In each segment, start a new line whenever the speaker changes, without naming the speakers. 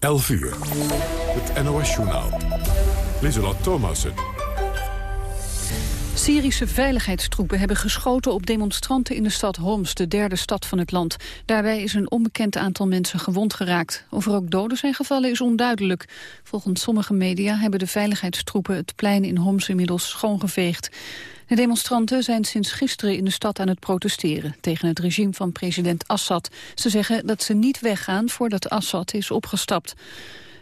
11 uur. Het NOS-journaal. Lieselot Thomassen.
Syrische veiligheidstroepen hebben geschoten op demonstranten in de stad Homs, de derde stad van het land. Daarbij is een onbekend aantal mensen gewond geraakt. Of er ook doden zijn gevallen is onduidelijk. Volgens sommige media hebben de veiligheidstroepen het plein in Homs inmiddels schoongeveegd. De demonstranten zijn sinds gisteren in de stad aan het protesteren tegen het regime van president Assad. Ze zeggen dat ze niet weggaan voordat Assad is opgestapt.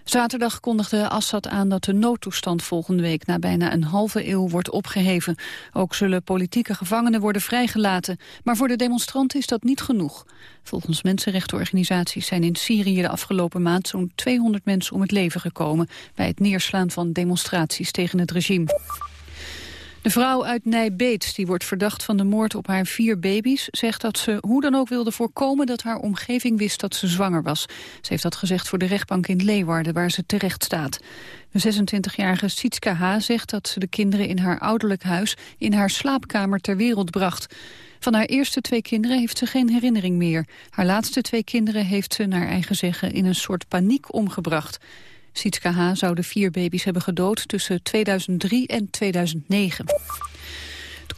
Zaterdag kondigde Assad aan dat de noodtoestand volgende week na bijna een halve eeuw wordt opgeheven. Ook zullen politieke gevangenen worden vrijgelaten. Maar voor de demonstranten is dat niet genoeg. Volgens mensenrechtenorganisaties zijn in Syrië de afgelopen maand zo'n 200 mensen om het leven gekomen bij het neerslaan van demonstraties tegen het regime. De vrouw uit Nijbeet, die wordt verdacht van de moord op haar vier baby's... zegt dat ze hoe dan ook wilde voorkomen dat haar omgeving wist dat ze zwanger was. Ze heeft dat gezegd voor de rechtbank in Leeuwarden, waar ze terecht staat. De 26-jarige Sietska H. zegt dat ze de kinderen in haar ouderlijk huis... in haar slaapkamer ter wereld bracht. Van haar eerste twee kinderen heeft ze geen herinnering meer. Haar laatste twee kinderen heeft ze, naar eigen zeggen, in een soort paniek omgebracht. Sietske H. zou de vier baby's hebben gedood tussen 2003 en 2009.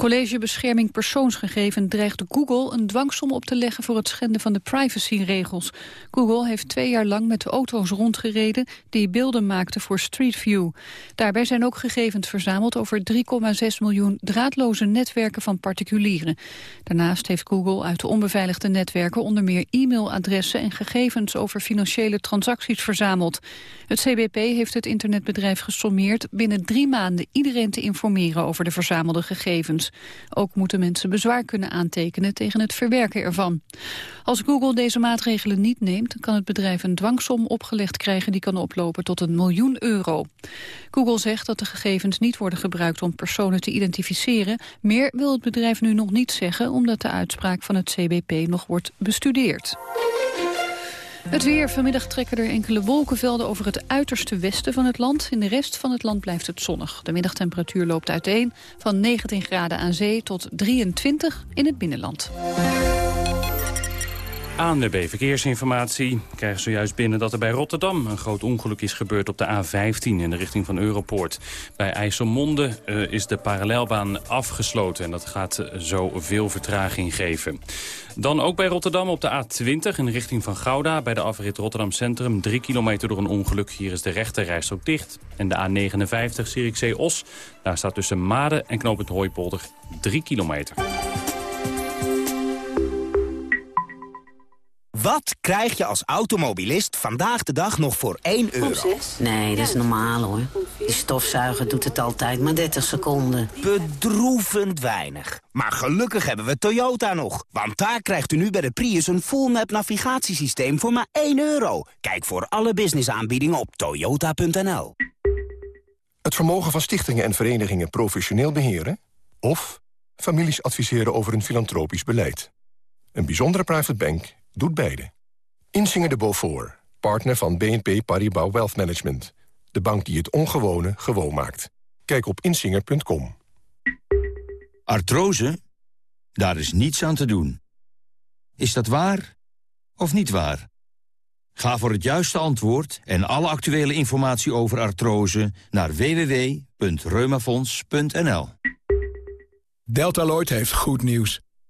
College Bescherming Persoonsgegevens dreigt Google een dwangsom op te leggen voor het schenden van de privacyregels. Google heeft twee jaar lang met de auto's rondgereden die beelden maakten voor Street View. Daarbij zijn ook gegevens verzameld over 3,6 miljoen draadloze netwerken van particulieren. Daarnaast heeft Google uit de onbeveiligde netwerken onder meer e-mailadressen en gegevens over financiële transacties verzameld. Het CBP heeft het internetbedrijf gesommeerd binnen drie maanden iedereen te informeren over de verzamelde gegevens. Ook moeten mensen bezwaar kunnen aantekenen tegen het verwerken ervan. Als Google deze maatregelen niet neemt, kan het bedrijf een dwangsom opgelegd krijgen die kan oplopen tot een miljoen euro. Google zegt dat de gegevens niet worden gebruikt om personen te identificeren. Meer wil het bedrijf nu nog niet zeggen, omdat de uitspraak van het CBP nog wordt bestudeerd. Het weer. Vanmiddag trekken er enkele wolkenvelden over het uiterste westen van het land. In de rest van het land blijft het zonnig. De middagtemperatuur loopt uiteen van 19 graden aan zee tot 23 in het binnenland.
ANWB Verkeersinformatie krijgen zojuist binnen dat er bij Rotterdam een groot ongeluk is gebeurd op de A15 in de richting van Europoort. Bij IJsselmonde uh, is de parallelbaan afgesloten en dat gaat uh, zo veel vertraging geven. Dan ook bij Rotterdam op de A20 in de richting van Gouda bij de afrit Rotterdam Centrum. Drie kilometer door een ongeluk. Hier is de rechterreis ook dicht. En de A59 Zierikzee-Os. Daar staat tussen Maden en knooppunt Hooipolder 3 kilometer.
Wat krijg je als automobilist vandaag de dag nog voor 1 euro?
Nee, dat is normaal hoor. Die stofzuiger doet het altijd maar 30 seconden.
Bedroevend weinig. Maar gelukkig hebben we Toyota nog. Want daar krijgt u nu bij de Prius een full-map navigatiesysteem voor maar 1 euro. Kijk voor alle businessaanbiedingen op toyota.nl.
Het vermogen van stichtingen en verenigingen professioneel beheren... of families adviseren over een filantropisch beleid. Een bijzondere private bank doet beide. Insinger de Beaufort, partner van BNP Paribas Wealth Management. De bank die het ongewone gewoon maakt. Kijk op insinger.com.
Artrose? Daar is niets aan te doen. Is dat waar of niet waar? Ga voor het juiste antwoord en alle actuele informatie over artrose naar www.reumafonds.nl.
Deltaloid heeft goed nieuws.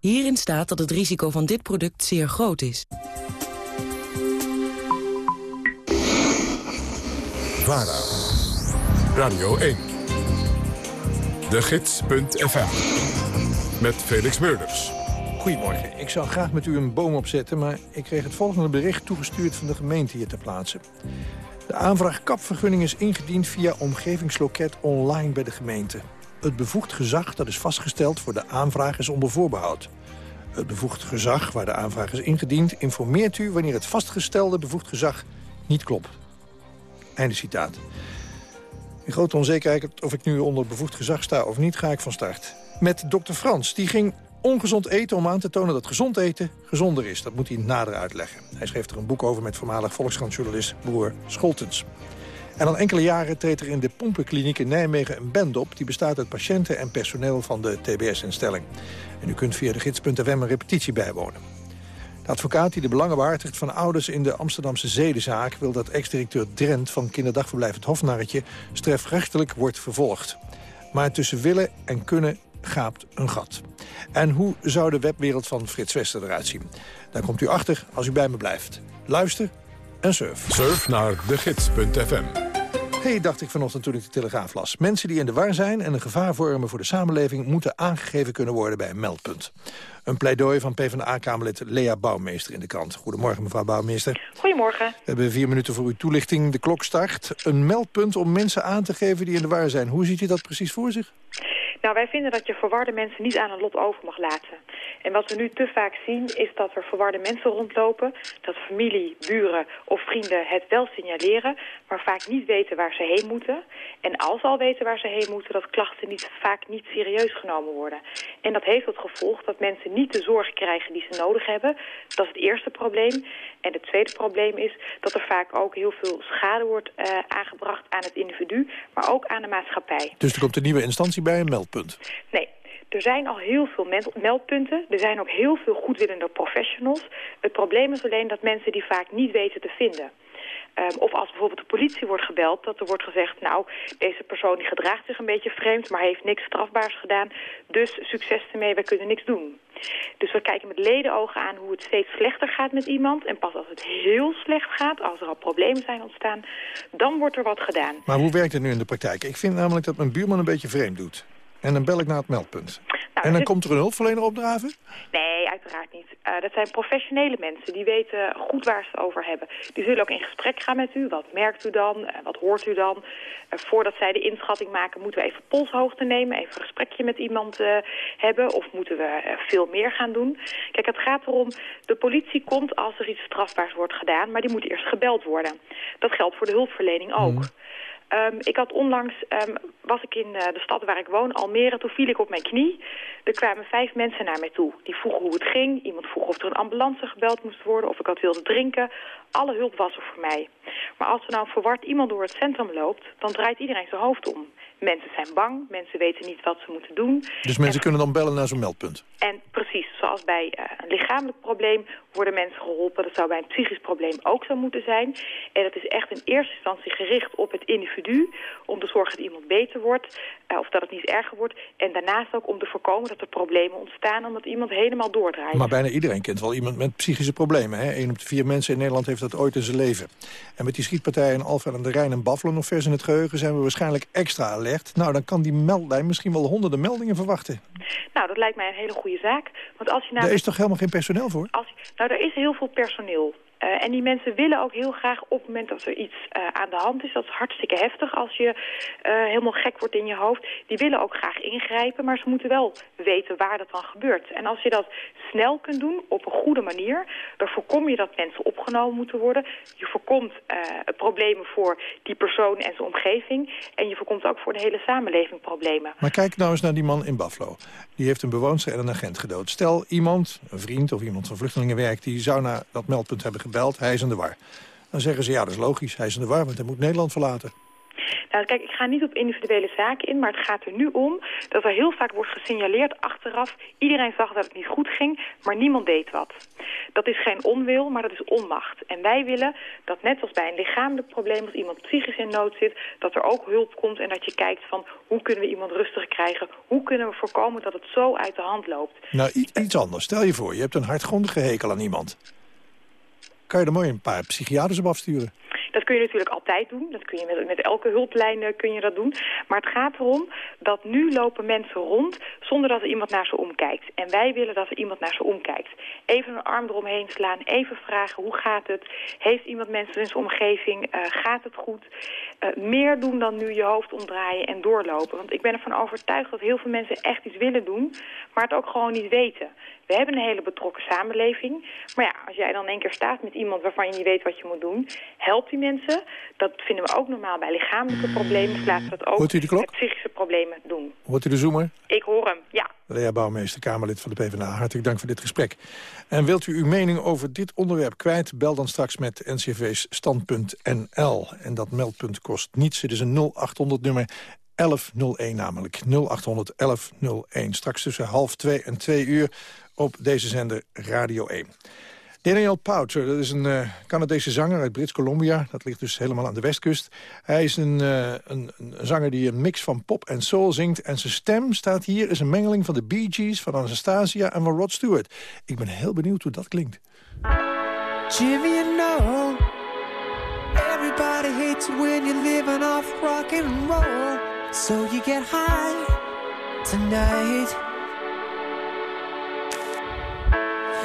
Hierin staat dat het risico van dit product zeer groot is.
VARA, Radio 1, de gids.fm, met Felix Meurders.
Goedemorgen. Ik zou graag met u een boom opzetten... maar ik kreeg het volgende bericht toegestuurd van de gemeente hier ter plaatse. De aanvraag kapvergunning is ingediend via omgevingsloket online bij de gemeente. Het bevoegd gezag dat is vastgesteld voor de aanvraag is onder voorbehoud. Het bevoegd gezag waar de aanvraag is ingediend... informeert u wanneer het vastgestelde bevoegd gezag niet klopt. Einde citaat. In grote onzekerheid of ik nu onder bevoegd gezag sta of niet, ga ik van start. Met dokter Frans. Die ging ongezond eten om aan te tonen dat gezond eten gezonder is. Dat moet hij nader uitleggen. Hij schreef er een boek over met voormalig Volkskrantjournalist broer Scholtens. En al enkele jaren treedt er in de Pompenkliniek in Nijmegen een band op... die bestaat uit patiënten en personeel van de TBS-instelling. En u kunt via de gids.fm een repetitie bijwonen. De advocaat die de belangen behartigt van ouders in de Amsterdamse zedenzaak... wil dat ex-directeur Drent van kinderdagverblijf Het Hofnarretje... strefrechtelijk wordt vervolgd. Maar tussen willen en kunnen gaapt een gat. En hoe zou de webwereld van Frits Wester eruit zien? Daar komt u achter als u bij me blijft. Luister en surf.
Surf naar degids.fm.
hey, dacht ik vanochtend toen ik de Telegraaf las. Mensen die in de war zijn en een gevaar vormen voor de samenleving... moeten aangegeven kunnen worden bij een meldpunt. Een pleidooi van PvdA-Kamerlid Lea Bouwmeester in de krant. Goedemorgen, mevrouw Bouwmeester.
Goedemorgen.
We hebben vier minuten voor uw toelichting. De klok start. Een meldpunt om mensen aan te geven die in de war zijn. Hoe ziet u dat precies voor zich?
Nou, wij vinden dat je verwarde mensen niet aan een lot over mag laten. En wat we nu te vaak zien is dat er verwarde mensen rondlopen... dat familie, buren of vrienden het wel signaleren... maar vaak niet weten waar ze heen moeten. En als ze al weten waar ze heen moeten... dat klachten niet, vaak niet serieus genomen worden. En dat heeft tot gevolg dat mensen niet de zorg krijgen die ze nodig hebben. Dat is het eerste probleem. En het tweede probleem is dat er vaak ook heel veel schade wordt uh, aangebracht aan het individu... maar ook aan de maatschappij.
Dus er komt een nieuwe instantie bij, een meldpunt?
Nee, er zijn al heel veel meldpunten. Er zijn ook heel veel goedwillende professionals. Het probleem is alleen dat mensen die vaak niet weten te vinden. Um, of als bijvoorbeeld de politie wordt gebeld, dat er wordt gezegd... nou, deze persoon die gedraagt zich een beetje vreemd, maar heeft niks strafbaars gedaan. Dus succes ermee, wij kunnen niks doen. Dus we kijken met ledenogen aan hoe het steeds slechter gaat met iemand. En pas als het heel slecht gaat, als er al problemen zijn ontstaan... dan wordt er wat gedaan.
Maar hoe werkt het nu in de praktijk? Ik vind namelijk dat mijn buurman een beetje vreemd doet. En dan bel ik naar het meldpunt. Nou, en dan komt er een hulpverlener opdraven?
Nee, uiteraard niet. Uh, dat zijn professionele mensen. Die weten goed waar ze het over hebben. Die zullen ook in gesprek gaan met u. Wat merkt u dan? Uh, wat hoort u dan? Uh, voordat zij de inschatting maken, moeten we even polshoogte nemen. Even een gesprekje met iemand hebben. Of moeten we veel meer gaan doen? Kijk, het gaat erom, de politie komt als er iets strafbaars wordt gedaan. Maar die moet eerst gebeld worden. Dat geldt voor de hulpverlening ook. Mm. Um, ik had onlangs, um, was ik in uh, de stad waar ik woon, Almere, toen viel ik op mijn knie. Er kwamen vijf mensen naar mij toe. Die vroegen hoe het ging. Iemand vroeg of er een ambulance gebeld moest worden, of ik wat wilde drinken. Alle hulp was er voor mij. Maar als er nou verward iemand door het centrum loopt, dan draait iedereen zijn hoofd om. Mensen zijn bang, mensen weten niet wat ze moeten doen.
Dus mensen kunnen dan bellen naar zo'n meldpunt?
En precies, zoals bij uh, een lichamelijk probleem worden mensen geholpen. Dat zou bij een psychisch probleem ook zo moeten zijn. En dat is echt in eerste instantie gericht op het individu... om te zorgen dat iemand beter wordt, uh, of dat het niet erger wordt. En daarnaast ook om te voorkomen dat er problemen ontstaan... omdat iemand helemaal doordraait.
Maar bijna iedereen kent wel iemand met psychische problemen. Hè? Een op de vier mensen in Nederland heeft dat ooit in zijn leven. En met die schietpartijen in Alphen aan de Rijn en Buffalo nog vers in het geheugen... zijn we waarschijnlijk extra alert. Nou, dan kan die meldlijn misschien wel honderden meldingen verwachten.
Nou, dat lijkt mij een hele goede zaak. Want als je
nou... Er is toch helemaal geen personeel voor?
Als. Nou, er is heel veel personeel. Uh, en die mensen willen ook heel graag op het moment dat er iets uh, aan de hand is... dat is hartstikke heftig als je uh, helemaal gek wordt in je hoofd. Die willen ook graag ingrijpen, maar ze moeten wel weten waar dat dan gebeurt. En als je dat snel kunt doen, op een goede manier... dan voorkom je dat mensen opgenomen moeten worden. Je voorkomt problemen voor die persoon en zijn omgeving. En je voorkomt ook voor de hele samenleving problemen.
Maar kijk nou eens naar die man in Buffalo. Die heeft een bewoonster en een agent gedood. Stel iemand, een vriend of iemand van vluchtelingenwerk... die zou naar dat meldpunt hebben gebeld, hij is in de war. Dan zeggen ze, ja, dat is logisch, hij is in de war, want hij moet Nederland verlaten.
Nou, kijk, ik ga niet op individuele zaken in, maar het gaat er nu om dat er heel vaak wordt gesignaleerd achteraf. Iedereen zag dat het niet goed ging, maar niemand deed wat. Dat is geen onwil, maar dat is onmacht. En wij willen dat net als bij een lichamelijk probleem, als iemand psychisch in nood zit, dat er ook hulp komt en dat je kijkt van hoe kunnen we iemand rustig krijgen, hoe kunnen we voorkomen dat het zo uit de hand loopt.
Nou, iets anders. Stel je voor, je hebt een hardgrondige hekel aan iemand kan je er mooi een paar psychiaters op afsturen.
Dat kun je natuurlijk altijd doen. Dat kun je met, met elke hulplijn uh, kun je dat doen. Maar het gaat erom dat nu lopen mensen rond zonder dat er iemand naar ze omkijkt. En wij willen dat er iemand naar ze omkijkt. Even een arm eromheen slaan, even vragen hoe gaat het? Heeft iemand mensen in zijn omgeving? Uh, gaat het goed? eh, meer doen dan nu je hoofd omdraaien en doorlopen. Want ik ben ervan overtuigd dat heel veel mensen echt iets willen doen, maar het ook gewoon niet weten. We hebben een hele betrokken samenleving. Maar ja, als jij dan één keer staat met iemand waarvan je niet weet wat je moet doen... help die mensen. Dat vinden we ook normaal bij lichamelijke problemen. Dus laten we dat ook
Hoort u de klok?
psychische problemen doen.
Hoort u de zoemer?
Ik hoor hem, ja.
Lea Bouwmeester, Kamerlid van de PvdA. Hartelijk dank voor dit gesprek. En wilt u uw mening over dit onderwerp kwijt? Bel dan straks met NCV's. En dat meldpunt kost niets. Het is een 0800-nummer 1101 namelijk. 0800 1101. Straks tussen half twee en twee uur op deze zender Radio 1. Daniel Pouter, dat is een uh, Canadese zanger uit Brits-Columbia. Dat ligt dus helemaal aan de westkust. Hij is een, uh, een, een, zanger die een mix van pop en soul zingt. En zijn stem staat hier, is een mengeling van de Bee Gees, van Anastasia en van Rod Stewart. Ik ben heel benieuwd hoe dat klinkt.
Jimmy, you know, everybody hates when you're living off rock and roll. So you get high tonight.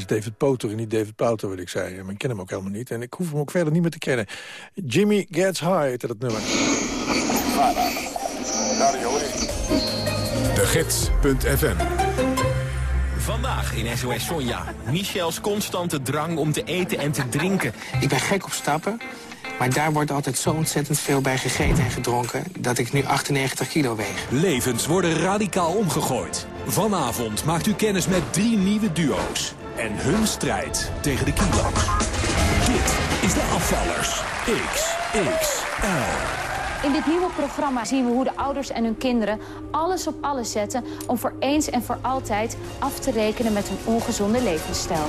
is David Poter en niet David Pouter, wat ik zei. Maar ik ken hem ook helemaal niet. En ik hoef hem ook verder niet meer te kennen. Jimmy Gets High heette dat nummer.
De Gids.fm
Vandaag in SOS Sonja. Michels constante drang om te eten en te drinken.
Ik ben gek op stappen. Maar daar wordt altijd zo ontzettend veel bij gegeten en gedronken... dat ik nu 98 kilo weeg.
Levens worden radicaal omgegooid. Vanavond maakt u kennis met drie nieuwe duo's. En hun strijd tegen de kilo's. Dit is de Afvallers. XXL.
In dit nieuwe programma zien we hoe de ouders en hun kinderen alles op alles zetten... om voor eens en voor altijd af te rekenen met hun ongezonde levensstijl.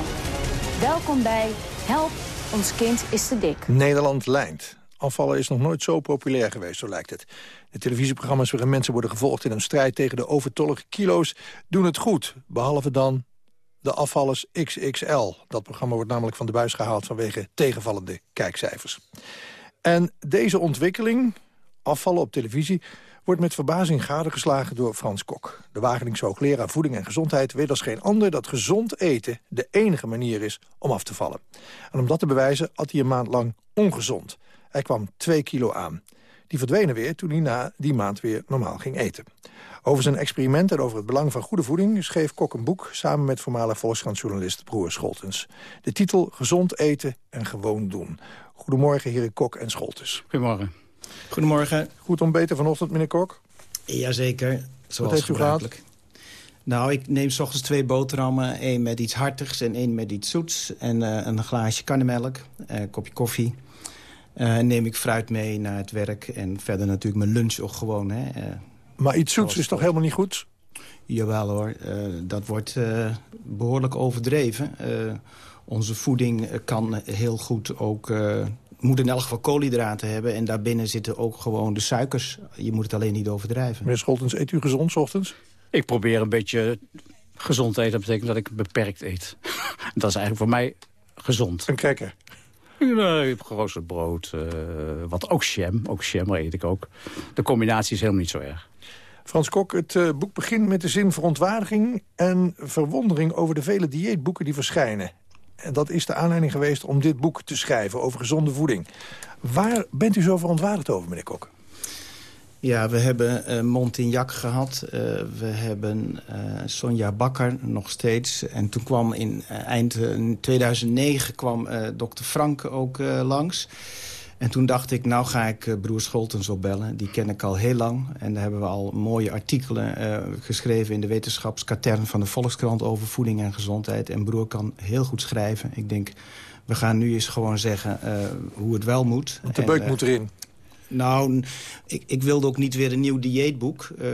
Welkom bij Help, ons kind is te dik.
Nederland lijnt. Afvallen is nog nooit zo populair geweest, zo lijkt het. De televisieprogramma's waarin mensen worden gevolgd in een strijd tegen de overtollige kilo's doen het goed. Behalve dan de afvallers XXL. Dat programma wordt namelijk van de buis gehaald vanwege tegenvallende kijkcijfers. En deze ontwikkeling, afvallen op televisie, wordt met verbazing gadegeslagen door Frans Kok. De Wageningse hoogleraar voeding en gezondheid weet als geen ander dat gezond eten de enige manier is om af te vallen. En om dat te bewijzen had hij een maand lang ongezond. Hij kwam 2 kilo aan. Die verdwenen weer toen hij na die maand weer normaal ging eten. Over zijn experiment en over het belang van goede voeding... schreef Kok een boek samen met voormalig Volkskrant-journalist Broer Scholtens. De titel Gezond eten en gewoon doen. Goedemorgen, heren Kok en Scholtens.
Goedemorgen. Goedemorgen.
Goed ontbeten vanochtend, meneer Kok?
Jazeker, zoals
heeft u
gebruikelijk. Nou, ik neem s ochtends twee boterhammen. één met iets hartigs en één met iets zoets. En eh, een glaasje karnemelk, eh, een kopje koffie. Eh, neem ik fruit mee naar het werk. En verder natuurlijk mijn lunch ook gewoon. Hè. eh,
Maar iets zoets is toch helemaal niet goed?
Jawel hoor, eh, dat wordt eh, behoorlijk overdreven. Eh, onze voeding kan heel goed ook... eh, moet in elk geval koolhydraten hebben. En daarbinnen zitten ook gewoon de suikers. Je moet het alleen niet overdrijven.
Meneer Scholtens, eet u gezond 's ochtends?
Ik probeer een beetje gezond te eten. Dat betekent dat ik beperkt eet. dat is eigenlijk voor mij gezond.
Een cracker?
Nee, geroosterd brood. eh, wat ook jam. Ook jam eet ik ook. De combinatie is helemaal niet zo erg.
Frans Kok, het eh, boek begint met de zin verontwaardiging en verwondering over de vele dieetboeken die verschijnen. En dat is de aanleiding geweest om dit boek te schrijven over gezonde voeding. Waar bent u zo verontwaardigd over, meneer Kok?
Ja, we hebben eh Montignac gehad. Eh, we hebben eh, Sonja Bakker nog steeds. En toen kwam in eind eh, 2009 kwam dokter Frank ook langs. En toen dacht ik, nou ga ik broer Scholtens opbellen. Die ken ik al heel lang. En daar hebben we al mooie artikelen geschreven... in de wetenschapskatern van de Volkskrant over voeding en gezondheid. En broer kan heel goed schrijven. Ik denk, we gaan nu eens gewoon zeggen hoe het wel moet.
De
En,
beuk moet erin.
Nou, ik, ik wilde ook niet weer een nieuw dieetboek. Eh,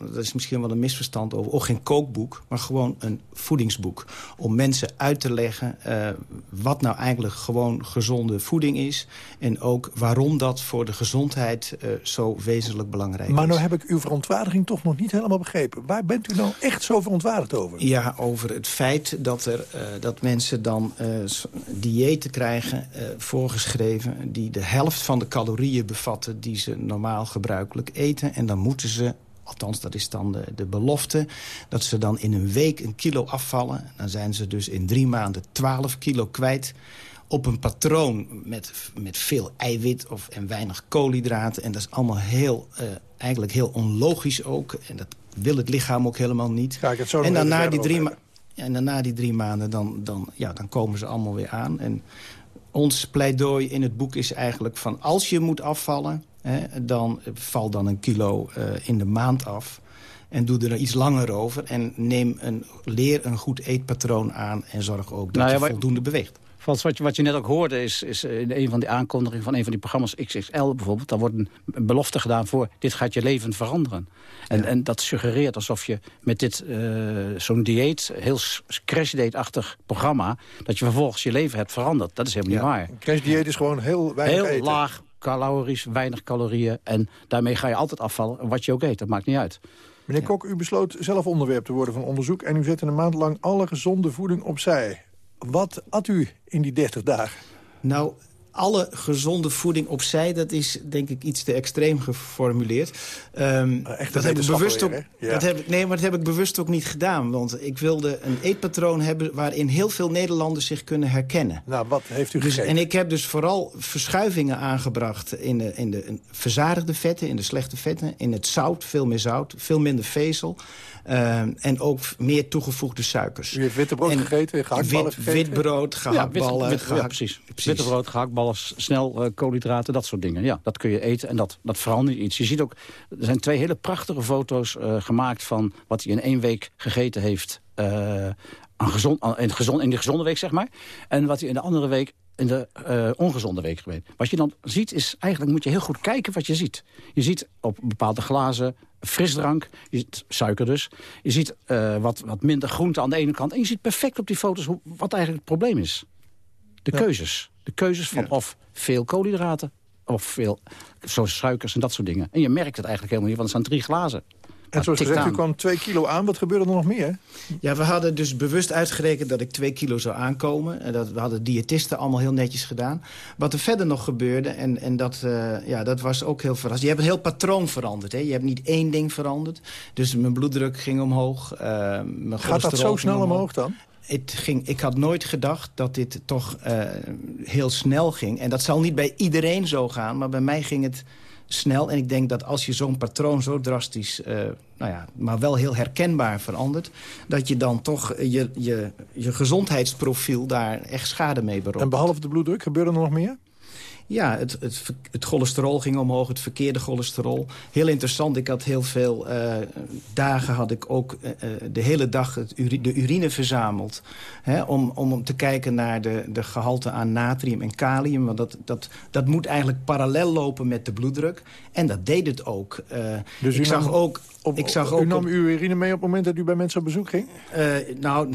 dat is misschien wel een misverstand over. Ook geen kookboek, maar gewoon een voedingsboek. Om mensen uit te leggen eh, wat nou eigenlijk gewoon gezonde voeding is. En ook waarom dat voor de gezondheid eh, zo wezenlijk belangrijk
Maar
is.
nou heb ik uw verontwaardiging toch nog niet helemaal begrepen. Waar bent u nou echt zo verontwaardigd over?
Ja, over het feit dat, er, dat mensen dan diëten krijgen voorgeschreven... die de helft van de calorieën bevatten die ze normaal gebruikelijk eten. En dan moeten ze, althans dat is dan de, de belofte... dat ze dan in een week een kilo afvallen. Dan zijn ze dus in drie maanden 12 kilo kwijt op een patroon met, met veel eiwit of, en weinig koolhydraten. En dat is allemaal heel, eh, eigenlijk heel onlogisch ook. En dat wil het lichaam ook helemaal niet.
Ga ik het zo
en dan na die drie en dan na die drie maanden, dan, dan, ja, dan komen ze allemaal weer aan. En ons pleidooi in het boek is eigenlijk van... als je moet afvallen, hè, dan val dan een kilo eh, in de maand af... En doe er iets langer over. En neem een, leer een goed eetpatroon aan. En zorg ook dat
Nou ja,
je voldoende beweegt.
Frans, wat je, wat je net ook hoorde is, is in een van die aankondigingen van een van die programma's XXL bijvoorbeeld. Dan wordt een, een belofte gedaan voor dit gaat je leven veranderen. En, en dat suggereert alsof je met dit eh, zo'n dieet, heel s- crash-date-achtig programma, dat je vervolgens je leven hebt veranderd. Dat is helemaal niet waar.
Crashdieet is gewoon heel weinig
Heel
eten.
laag calorisch, weinig calorieën. En daarmee ga je altijd afvallen. Wat je ook eet, dat maakt niet uit.
Meneer Kok, u besloot zelf onderwerp te worden van onderzoek... en u zette een maand lang alle gezonde voeding opzij. Wat at u in die 30 dagen?
Nou, alle gezonde voeding opzij, dat is denk ik iets te extreem geformuleerd. Ehm, dat heb ik bewust ook?
Ja.
dat heb ik, nee, maar dat heb ik bewust ook niet gedaan. Want ik wilde een eetpatroon hebben waarin heel veel Nederlanders zich kunnen herkennen.
Nou, wat heeft u
Dus,
gegeten?
en ik heb dus vooral verschuivingen aangebracht in de, in de in verzadigde vetten, in de slechte vetten. In het zout, veel meer zout, veel minder vezel. Eh, en ook meer toegevoegde suikers.
U heeft witte brood
En
gegeten, gehaktballen
wit,
gegeten?
wit brood, gehaktballen.
Ja, wit, wit- ja,
gehakt-
precies. Witte brood, gehaktballen, snel eh, koolhydraten, dat soort dingen. Ja, dat kun je eten en dat, dat verandert iets. Je ziet ook, er zijn twee hele prachtige foto's eh, gemaakt... van wat hij in één week gegeten heeft eh, aan gezond, aan- in, gezond, in de gezonde week, zeg maar. En wat hij in de andere week in de eh, ongezonde week geweest. Wat je dan ziet is, eigenlijk moet je heel goed kijken wat je ziet. Je ziet op bepaalde glazen frisdrank, je ziet suiker dus. Je ziet eh, wat, wat minder groente aan de ene kant. En je ziet perfect op die foto's hoe, wat eigenlijk het probleem is. De keuzes. De keuzes van of veel koolhydraten of veel zoals suikers en dat soort dingen. En je merkt het eigenlijk helemaal niet, want het zijn drie glazen.
En zoals gezegd, u kwam twee kilo aan. Wat gebeurde er nog meer?
Ja, we hadden dus bewust uitgerekend dat ik twee kilo zou aankomen. En dat, we hadden diëtisten allemaal heel netjes gedaan. Wat er verder nog gebeurde, en, en dat, eh, ja, dat was ook heel verrassend. Je hebt een heel patroon veranderd. Hè? Je hebt niet één ding veranderd. Dus mijn bloeddruk ging omhoog. eh, mijn
Gaat dat zo snel omhoog dan?
Het ging, ik had nooit gedacht dat dit toch eh, heel snel ging. En dat zal niet bij iedereen zo gaan, maar bij mij ging het snel. En ik denk dat als je zo'n patroon zo drastisch, eh, nou ja, maar wel heel herkenbaar verandert... dat je dan toch je, je, je gezondheidsprofiel daar echt schade mee beroopt.
En behalve de bloeddruk, gebeurde er nog meer?
Ja, het, het, het cholesterol ging omhoog, het verkeerde cholesterol. Heel interessant, ik had heel veel eh, dagen had ik ook eh, eh, de hele dag het uri- de urine verzameld. Hè, om, om, om te kijken naar de, de gehalte aan natrium en kalium. Want dat, dat, dat moet eigenlijk parallel lopen met de bloeddruk. En dat deed het ook.
Dus
ik zag
nam-
ik zag
u
ook
nam
op-
uw urine mee op het moment dat u bij mensen op bezoek ging?
eh, nou,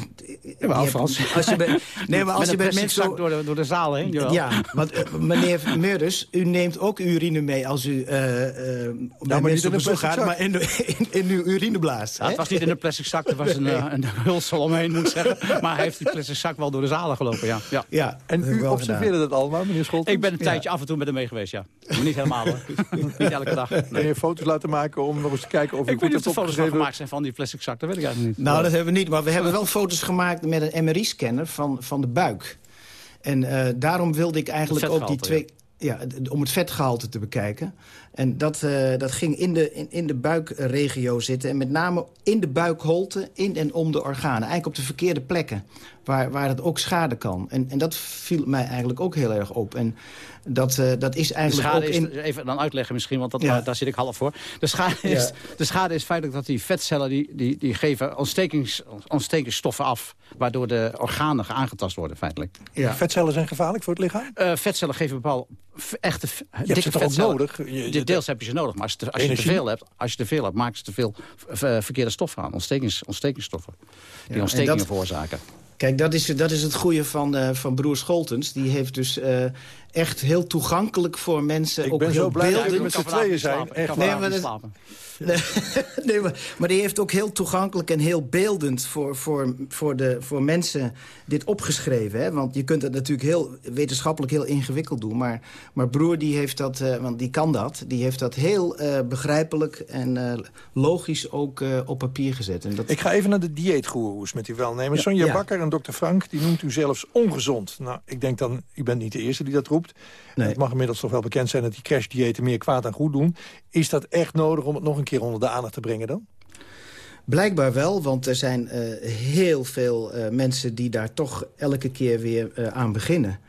hebt-
Frans.
als je bij, nee, maar als
Met
je bij mensen
zak door de, door de zaal heen. jawel.
ja, want eh, meneer Meurders, u neemt ook urine mee als u eh eh bij
maar niet
mensen op bezoek gaat,
zak.
maar in, de, in, in uw urineblaas.
Ja, het was niet in een plastic zak, er was een, een hulsel omheen, moet ik zeggen. Maar hij heeft die plastic zak wel door de zalen gelopen, ja. ja.
Ja,
En u observeerde dat allemaal, meneer Scholten?
Ik ben een tijdje af en toe met hem mee geweest, ja. Maar niet helemaal, hoor. niet elke dag.
En
Nee.
je foto's laten maken om nog eens te kijken of u
Ik weet niet of er foto's van gemaakt zijn van die plastic zak, dat weet ik eigenlijk niet.
Nou, dat hebben we niet, maar we hebben wel foto's gemaakt met een MRI-scanner van, van de buik. En eh, daarom wilde ik eigenlijk ook die twee... Ja, om het vetgehalte te bekijken. En dat, eh, dat ging in de, in, in de buikregio zitten. En met name in de buikholte, in en om de organen. Eigenlijk op de verkeerde plekken, waar, waar het ook schade kan. En, en dat viel mij eigenlijk ook heel erg op. En dat, eh, dat is eigenlijk
schade
ook
is,
in...
even dan uitleggen misschien, want dat,
Ja.
daar, zit ik half voor. De schade is, de schade is feitelijk dat die vetcellen die, die, die geven ontstekings, ontstekingsstoffen af... waardoor de organen aangetast worden, feitelijk.
Ja.
Vetcellen zijn gevaarlijk voor het lichaam?
Eh, vetcellen geven bepaalde echte
hebt
dikke
ze
vetcellen.
nodig? Je- je-
De- deels heb je ze nodig, maar als, je te- als je te
Energie?
veel hebt, als je te veel hebt, maken ze te veel verkeerde stoffen aan. Ontstekings, ontstekingsstoffen. Die
en
ontstekingen
dat-
veroorzaken.
Kijk, dat is, dat is het goede van, eh, van broer Scholtens. Die heeft dus eh, echt heel toegankelijk voor mensen...
Ik
ook
ben
heel
zo blij dat we met z'n tweeën zijn. Echt
Nee, maar dat-. Nee, nee, maar, maar die heeft ook heel toegankelijk en heel beeldend voor, voor, voor, de, voor mensen dit opgeschreven. Hè? Want je kunt het natuurlijk heel wetenschappelijk heel ingewikkeld doen. Maar, maar broer die heeft dat, eh, want die kan dat, die heeft dat heel eh, begrijpelijk en eh, logisch ook op papier gezet. En dat,
Ik ga even naar de dieetgoeroes met welnemen. Sonja
Ja.
Bakker en dokter Frank, die noemt u zelfs ongezond. Nou, ik denk dan, u bent niet de eerste die dat roept.
Nee.
Het mag inmiddels toch wel bekend zijn dat die crashdiëten meer kwaad dan goed doen. Is dat echt nodig om het nog een keer onder de aandacht te brengen dan?
Blijkbaar wel, want er zijn eh, heel veel eh, mensen die daar toch elke keer weer eh, aan beginnen.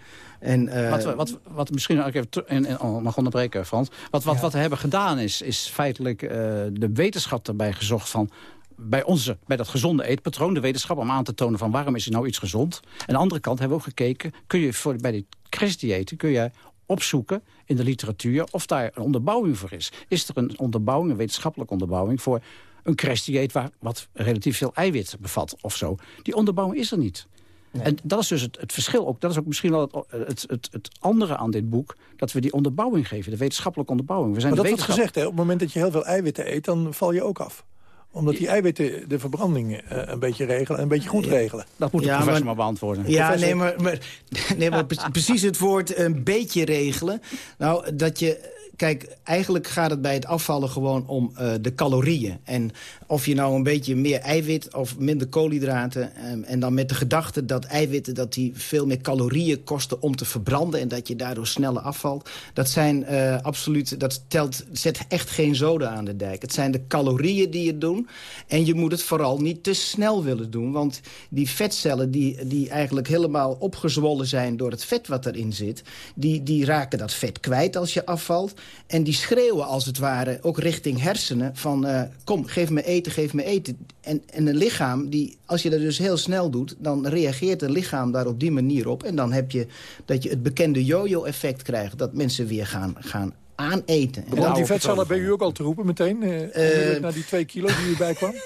En, eh,
Wat, we- wat, wat misschien ook even en, en, oh, mag onderbreken, Frans. Wat, wat, wat we hebben gedaan is, is feitelijk eh, de wetenschap erbij gezocht van bij, onze, bij dat gezonde eetpatroon, de wetenschap... om aan te tonen van waarom is er nou iets gezond. En aan de andere kant hebben we ook gekeken... kun je voor, bij die crashdiëten kun je opzoeken in de literatuur... of daar een onderbouwing voor is. Is er een onderbouwing, een wetenschappelijke onderbouwing... voor een crashdieet waar, wat relatief veel eiwit bevat of zo? Die onderbouwing is er niet. En dat is dus het, het verschil. Ook, dat is ook misschien wel het, het, het, andere aan dit boek. Dat we die onderbouwing geven, de wetenschappelijke onderbouwing. We zijn
Maar dat wordt gezegd, hè, op het moment dat je heel veel eiwitten eet... dan val je ook af. Omdat die eiwitten de verbranding eh, een beetje regelen en een beetje goed regelen.
Dat moet de
Ja,
professor
maar-
maar, beantwoorden.
Ja,
Professor-
nee, maar, maar, nee, maar pre- precies het woord een beetje regelen. Nou, dat je... Kijk, eigenlijk gaat het bij het afvallen gewoon om eh, de calorieën. En of je nou een beetje meer eiwit of minder koolhydraten... ehm, en dan met de gedachte dat eiwitten dat die veel meer calorieën kosten om te verbranden... en dat je daardoor sneller afvalt. Dat zijn eh, absoluut, dat telt, zet echt geen zoden aan de dijk. Het zijn de calorieën die het doen. En je moet het vooral niet te snel willen doen. Want die vetcellen die, die eigenlijk helemaal opgezwollen zijn door het vet wat erin zit... Die, die raken dat vet kwijt als je afvalt. En die schreeuwen als het ware ook richting hersenen van... eh, kom, geef me eten, geef me eten. En, en een lichaam, die, als je dat dus heel snel doet... dan reageert een lichaam daar op die manier op. En dan heb je dat je het bekende yo-yo-effect krijgt. Dat mensen weer gaan, gaan aaneten. En
Want die
patronen
bij u ook al te roepen meteen? eh, onmiddellijk na die twee kilo die u bijkwam?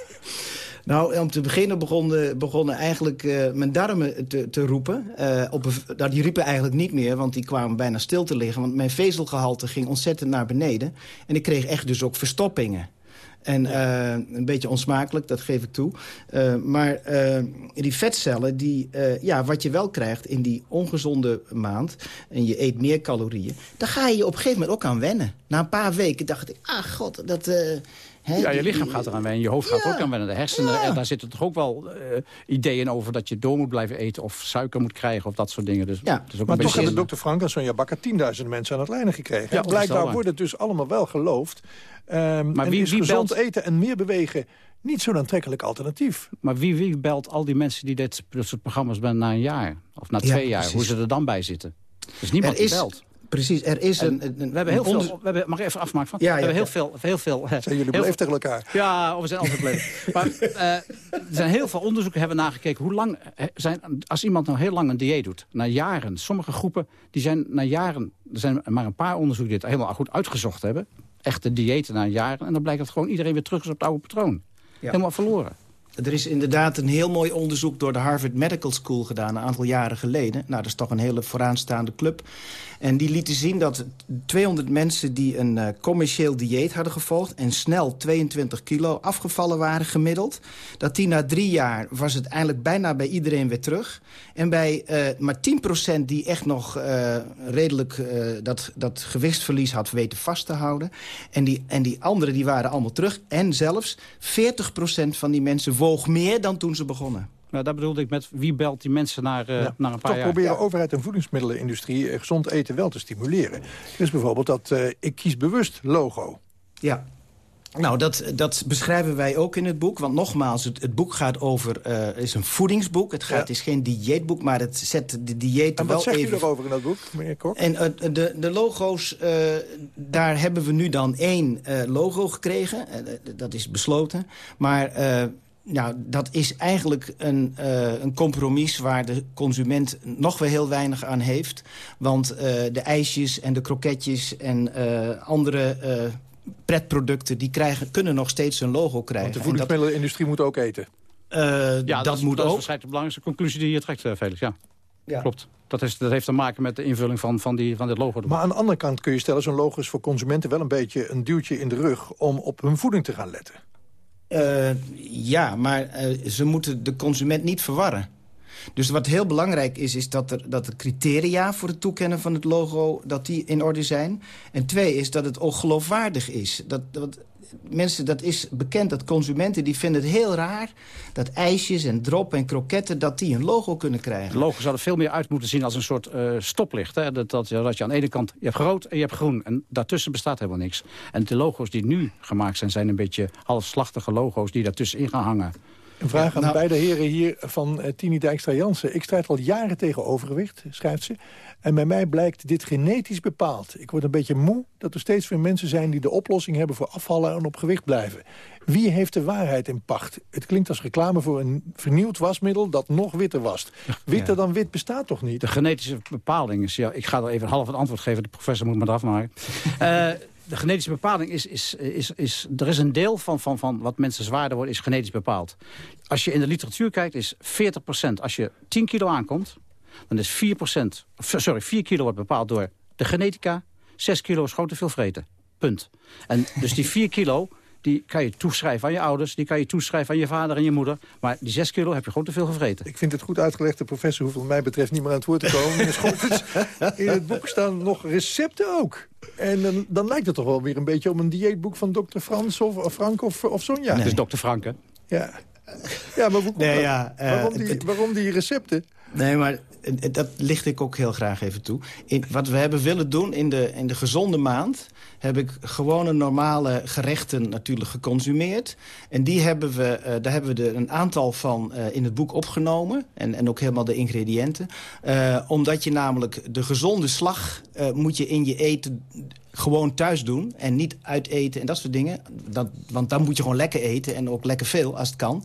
Nou, om te beginnen begonnen, begonnen eigenlijk eh, mijn darmen te, te roepen. Eh, op een, nou, die riepen eigenlijk niet meer, want die kwamen bijna stil te liggen. Want mijn vezelgehalte ging ontzettend naar beneden. En ik kreeg echt dus ook verstoppingen. En eh, een beetje onsmakelijk, dat geef ik toe. Eh, maar eh, die vetcellen, die, eh, ja, wat je wel krijgt in die ongezonde maand... en je eet meer calorieën, daar ga je je op een gegeven moment ook aan wennen. Na een paar weken dacht ik, ah god, dat... eh, hè,
Ja, je lichaam gaat eraan wennen, je hoofd gaat ook aan wennen. De hersenen,
Ja.
en daar zitten toch ook wel eh, ideeën over... dat je door moet blijven eten of suiker moet krijgen of dat soort dingen. Dus
Ja,
het is ook
Maar
een
toch hebben dokter Frank en Sonja Bakker tienduizenden mensen aan het lijnen gekregen.
Ja,
Blijkbaar wordt het dus allemaal wel geloofd. Ehm
Maar
en
wie-
is
wie
gezond
belt-
eten en meer bewegen niet zo'n aantrekkelijk alternatief.
Maar wie, wie belt al die mensen die dit, dit soort programma's ben na een jaar? Of na
Ja,
twee jaar? Hoe ze er dan bij zitten? Dus niemand
Er
die
is-
belt.
Precies, er is
En
een, een,
we hebben heel veel... We hebben, mag ik even afmaken? Van?
Ja,
we
ja,
hebben heel
ja.
veel... Heel veel
Zijn jullie beleefd tegen elkaar?
Ja, we zijn altijd beleefd. maar eh, er zijn heel veel onderzoeken hebben nagekeken. Hoe lang eh, zijn, als iemand nou heel lang een dieet doet, na jaren. Sommige groepen die zijn na jaren. Er zijn maar een paar onderzoeken die het helemaal goed uitgezocht hebben. Echte diëten na jaren. En dan blijkt dat gewoon iedereen weer terug is op het oude patroon. Helemaal verloren.
Er is inderdaad een heel mooi onderzoek door de Harvard Medical School gedaan... een aantal jaren geleden. Nou, dat is toch een hele vooraanstaande club. En die lieten zien dat 200 mensen die een eh, commercieel dieet hadden gevolgd... en snel 22 kilo afgevallen waren gemiddeld... dat die na drie jaar was het eigenlijk bijna bij iedereen weer terug. En bij eh, maar 10% die echt nog eh, redelijk dat, dat gewichtsverlies had weten vast te houden. En die, en die anderen die waren allemaal terug. En zelfs 40% van die mensen woog meer dan toen ze begonnen.
Nou, daar bedoelde ik met wie belt die mensen naar, eh,
Ja.
naar een paar
Toch
jaar.
proberen overheid en voedingsmiddelenindustrie eh, gezond eten wel te stimuleren. Dus bijvoorbeeld dat eh, ik kies bewust logo.
Ja. Nou, dat, dat beschrijven wij ook in het boek. Want nogmaals, het, het boek gaat over, eh is een voedingsboek. Het, gaat, is geen dieetboek, maar het zet de diëten
En
wel
wat zegt
even...
u erover in dat boek, meneer Kok?
En eh, de, de logo's, eh, daar hebben we nu dan één eh, logo gekregen. Dat is besloten. Maar eh, nou, dat is eigenlijk een, eh, een compromis waar de consument nog wel heel weinig aan heeft. Want eh, de ijsjes en de kroketjes en eh, andere eh, pretproducten... die krijgen, kunnen nog steeds een logo krijgen.
Want de
En dat-
voedingsmiddelenindustrie moet ook eten.
eh,
Ja,
dat,
is,
moet
dat is waarschijnlijk de belangrijkste conclusie die je trekt, Felix. Ja,
Ja.
klopt. Dat, is, dat heeft te maken met de invulling van, van, die, van dit logo.
Maar aan de andere kant kun je stellen... zo'n logo is voor consumenten wel een beetje een duwtje in de rug... om op hun voeding te gaan letten.
Eh, ja, maar eh, ze moeten de consument niet verwarren. Dus wat heel belangrijk is, is dat, er, dat de criteria voor het toekennen van het logo dat die in orde zijn. En twee is dat het ook geloofwaardig is. Dat, dat, mensen, dat is bekend dat consumenten die vinden het heel raar... dat ijsjes en drop en kroketten dat die een logo kunnen krijgen.
De logo zou er veel meer uit moeten zien als een soort eh, stoplicht. Hè? Dat, dat, dat je aan de ene kant, je hebt rood en je hebt groen. En daartussen bestaat helemaal niks. En de logo's die nu gemaakt zijn, zijn een beetje halfslachtige logo's... die daartussenin gaan hangen.
Een vraag aan
nou-
beide heren hier van eh, Tini Dijkstra-Jansen. Ik strijd al jaren tegen overgewicht, schrijft ze. En bij mij blijkt dit genetisch bepaald. Ik word een beetje moe dat er steeds meer mensen zijn... die de oplossing hebben voor afvallen en op gewicht blijven. Wie heeft de waarheid in pacht? Het klinkt als reclame voor een vernieuwd wasmiddel... dat nog witter wast. Witter dan wit bestaat toch niet?
De genetische bepaling is... Ja, ik ga er even half het antwoord geven. De professor moet me eraf maken. Eh, de genetische bepaling is, is, is, is... Er is een deel van, van, van wat mensen zwaarder worden, is genetisch bepaald. Als je in de literatuur kijkt, is 40% Als je 10 kilo aankomt, dan is 4 of, Sorry, 4 kilo wordt bepaald door de genetica. 6 kilo is gewoon te veel vreten. Punt. En dus die 4 kilo, die kan je toeschrijven aan je ouders... die kan je toeschrijven aan je vader en je moeder. Maar die 6 kilo heb je gewoon te veel gevreten.
Ik vind het goed uitgelegd. De professor hoeft wat mij betreft niet meer aan het woord te komen. In het boek staan nog recepten ook. En dan, dan lijkt het toch wel weer een beetje om een dieetboek van dokter Frans of, of Frank of, of Sonja.
Het is dokter Frank, hè?
Ja. Ja, maar hoe,
Nee, ja, eh,
waarom, die,
het-
waarom die recepten?
Nee, maar eh, dat licht ik ook heel graag even toe. In, wat we hebben willen doen in de, in de gezonde maand... heb ik gewone normale gerechten natuurlijk geconsumeerd. En die hebben we, eh, daar hebben we er een aantal van eh, in het boek opgenomen. En, en ook helemaal de ingrediënten. Eh, omdat je namelijk de gezonde slag moet je in je eten gewoon thuis doen en niet uiteten en dat soort dingen. Dat, want dan moet je gewoon lekker eten en ook lekker veel als het kan.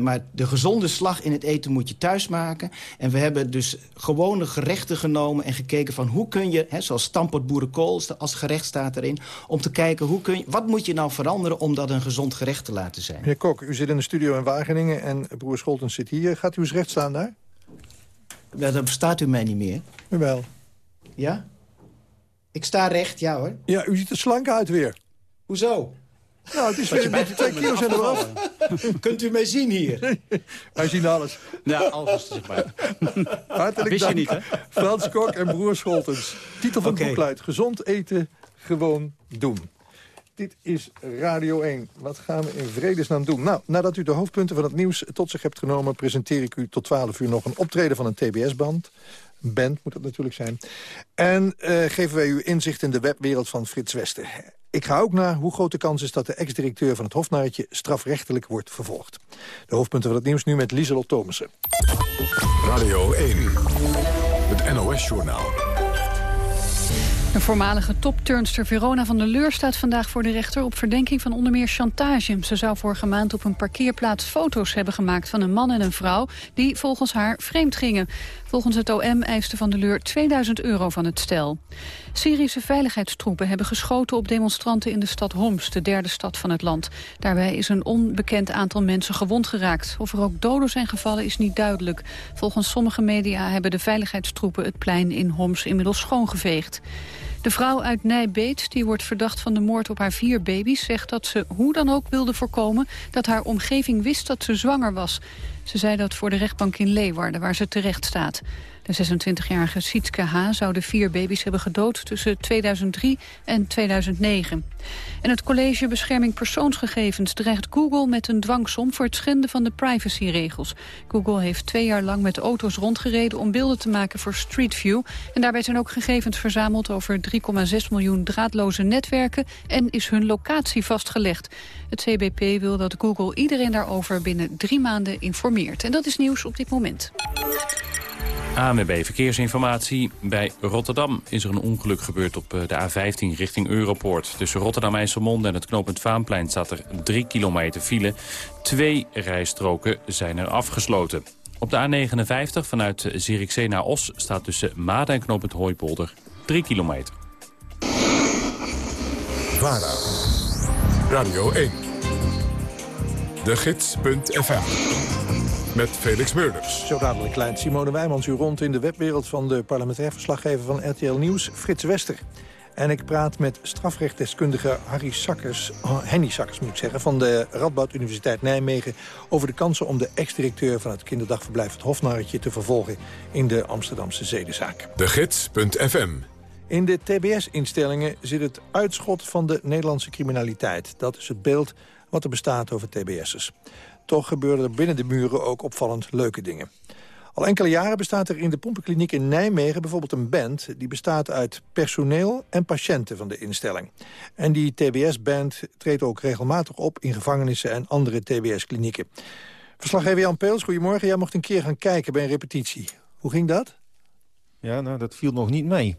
Maar de gezonde slag in het eten moet je thuis maken. En we hebben dus gewone gerechten genomen en gekeken van hoe kun je... Hè, zoals stampot boerenkool als gerecht staat erin... om te kijken hoe kun je, wat moet je nou veranderen om dat een gezond gerecht te laten zijn.
Meneer Kok, u zit in de studio in Wageningen en broer Scholtens zit hier. Gaat u eens recht staan daar?
Ja, dan verstaat u mij niet meer.
Jawel.
Ja? Ik sta recht, ja hoor.
Ja, u ziet er slank uit weer.
Hoezo?
Nou, het is weer een beetje twee kilo zijn er af.
Kunt u mij zien hier?
Wij zien alles.
Ja, alles zeg maar.
Hartelijk
Wist je
dank.
niet, hè?
Frans Kok en broer Scholtens. Titel van
Oké.
het boek luidt... Gezond eten, gewoon doen. Dit is Radio 1. Wat gaan we in vredesnaam doen? Nou, nadat u de hoofdpunten van het nieuws tot zich hebt genomen... presenteer ik u tot 12 uur nog een optreden van een TBS-band. Band moet dat natuurlijk zijn. En eh, geven wij u inzicht in de webwereld van Frits Wester. Ik ga ook naar hoe groot de kans is dat de ex-directeur van het Hofnarretje... strafrechtelijk wordt vervolgd. De hoofdpunten van het nieuws nu met Lieselot Thomassen.
Radio 1. Het NOS-journaal.
De voormalige topturnster Verona van der Leur staat vandaag voor de rechter... op verdenking van onder meer chantage. Ze zou vorige maand op een parkeerplaats foto's hebben gemaakt... van een man en een vrouw die volgens haar vreemd gingen. Volgens het OM eiste van der Leur 2000 euro van het stel. Syrische veiligheidstroepen hebben geschoten op demonstranten in de stad Homs... de derde stad van het land. Daarbij is een onbekend aantal mensen gewond geraakt. Of er ook doden zijn gevallen is niet duidelijk. Volgens sommige media hebben de veiligheidstroepen... het plein in Homs inmiddels schoongeveegd. De vrouw uit Nijbeet, die wordt verdacht van de moord op haar vier baby's... zegt dat ze hoe dan ook wilde voorkomen dat haar omgeving wist dat ze zwanger was. Ze zei dat voor de rechtbank in Leeuwarden, waar ze terecht staat. De 26-jarige Sietske H. zou de vier baby's hebben gedood tussen 2003 en 2009. En het College Bescherming Persoonsgegevens dreigt Google met een dwangsom voor het schenden van de privacyregels. Google heeft twee jaar lang met auto's rondgereden om beelden te maken voor Street View. En daarbij zijn ook gegevens verzameld over 3,6 miljoen draadloze netwerken en is hun locatie vastgelegd. Het CBP wil dat Google iedereen daarover binnen drie maanden informeert. En dat is nieuws op dit moment.
ANWB Verkeersinformatie. Bij Rotterdam is er een ongeluk gebeurd op eh, de A15 richting Europoort. Tussen Rotterdam-IJsselmonde en het knooppunt Vaanplein staat er 3 kilometer file. Twee rijstroken zijn er afgesloten. Op de A59 vanuit Zierikzee naar Os staat tussen Maden en knooppunt Hooipolder 3 kilometer.
VARA. Radio 1. De Gids.fm. Met Felix Meurders.
Zo dadelijk klein Simone Wijmans u rond in de webwereld van de parlementair verslaggever van RTL Nieuws, Frits Wester. En ik praat met strafrechtdeskundige Harry Sakkers, oh, Henny Sakkers moet ik zeggen, van de Radboud Universiteit Nijmegen over de kansen om de ex-directeur van het kinderdagverblijf het Hofnarretje te vervolgen in de Amsterdamse zedenzaak.
De Gids.fm.
In de TBS-instellingen zit het uitschot van de Nederlandse criminaliteit. Dat is het beeld wat er bestaat over TBS'ers. Toch gebeuren er binnen de muren ook opvallend leuke dingen. Al enkele jaren bestaat er in de pompenkliniek in Nijmegen bijvoorbeeld een band... die bestaat uit personeel en patiënten van de instelling. En die TBS-band treedt ook regelmatig op in gevangenissen en andere TBS-klinieken. Verslaggever Jan Peels, goedemorgen. Jij mocht een keer gaan kijken bij een repetitie. Hoe ging dat?
Ja, nou, dat viel nog niet mee.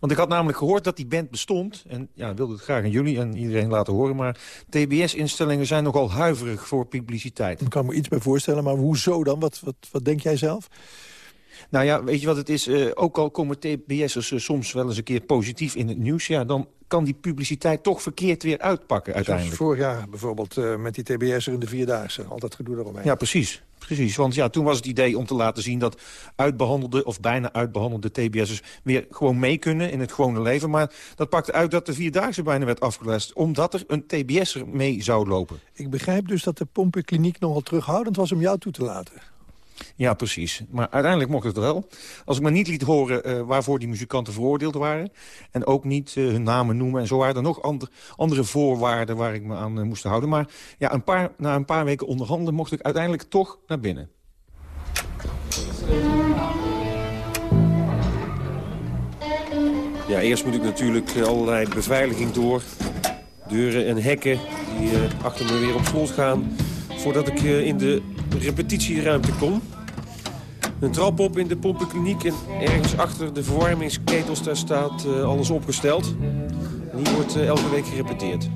Want ik had namelijk gehoord dat die band bestond. En ja, wilde het graag aan jullie en iedereen laten horen. Maar TBS-instellingen zijn nogal huiverig voor publiciteit.
Ik kan me iets bij voorstellen, maar hoezo dan? Wat, wat, wat denk jij zelf?
Nou ja, weet je wat het is? Eh, ook al komen TBS'ers uh, soms wel eens een keer positief in het nieuws... Ja, dan kan die publiciteit toch verkeerd weer uitpakken uiteindelijk.
Zoals vorig jaar bijvoorbeeld uh, met die TBS'er in de Vierdaagse. Altijd gedoe eromheen.
Ja, precies. Precies, want ja, toen was het idee om te laten zien dat uitbehandelde of bijna uitbehandelde TBS'ers weer gewoon mee kunnen in het gewone leven. Maar dat pakte uit dat de Vierdaagse bijna werd afgelast, omdat er een TBS'er mee zou lopen.
Ik begrijp dus dat de pompenkliniek nogal terughoudend was om jou toe te laten.
Ja, precies. Maar uiteindelijk mocht het wel. Als ik me niet liet horen uh, waarvoor die muzikanten veroordeeld waren... en ook niet uh, hun namen noemen en zo waren er nog andre, andere voorwaarden... waar ik me aan uh, moest houden. Maar ja, een paar, na een paar weken onderhandelen mocht ik uiteindelijk toch naar binnen. Ja, eerst moet ik natuurlijk allerlei beveiliging door. Deuren en hekken die achter me weer op slot gaan... voordat ik in de repetitieruimte kom. Een trap op in de pompenkliniek en ergens achter de verwarmingsketels daar staat uh, alles opgesteld. En hier wordt uh, elke week gerepeteerd.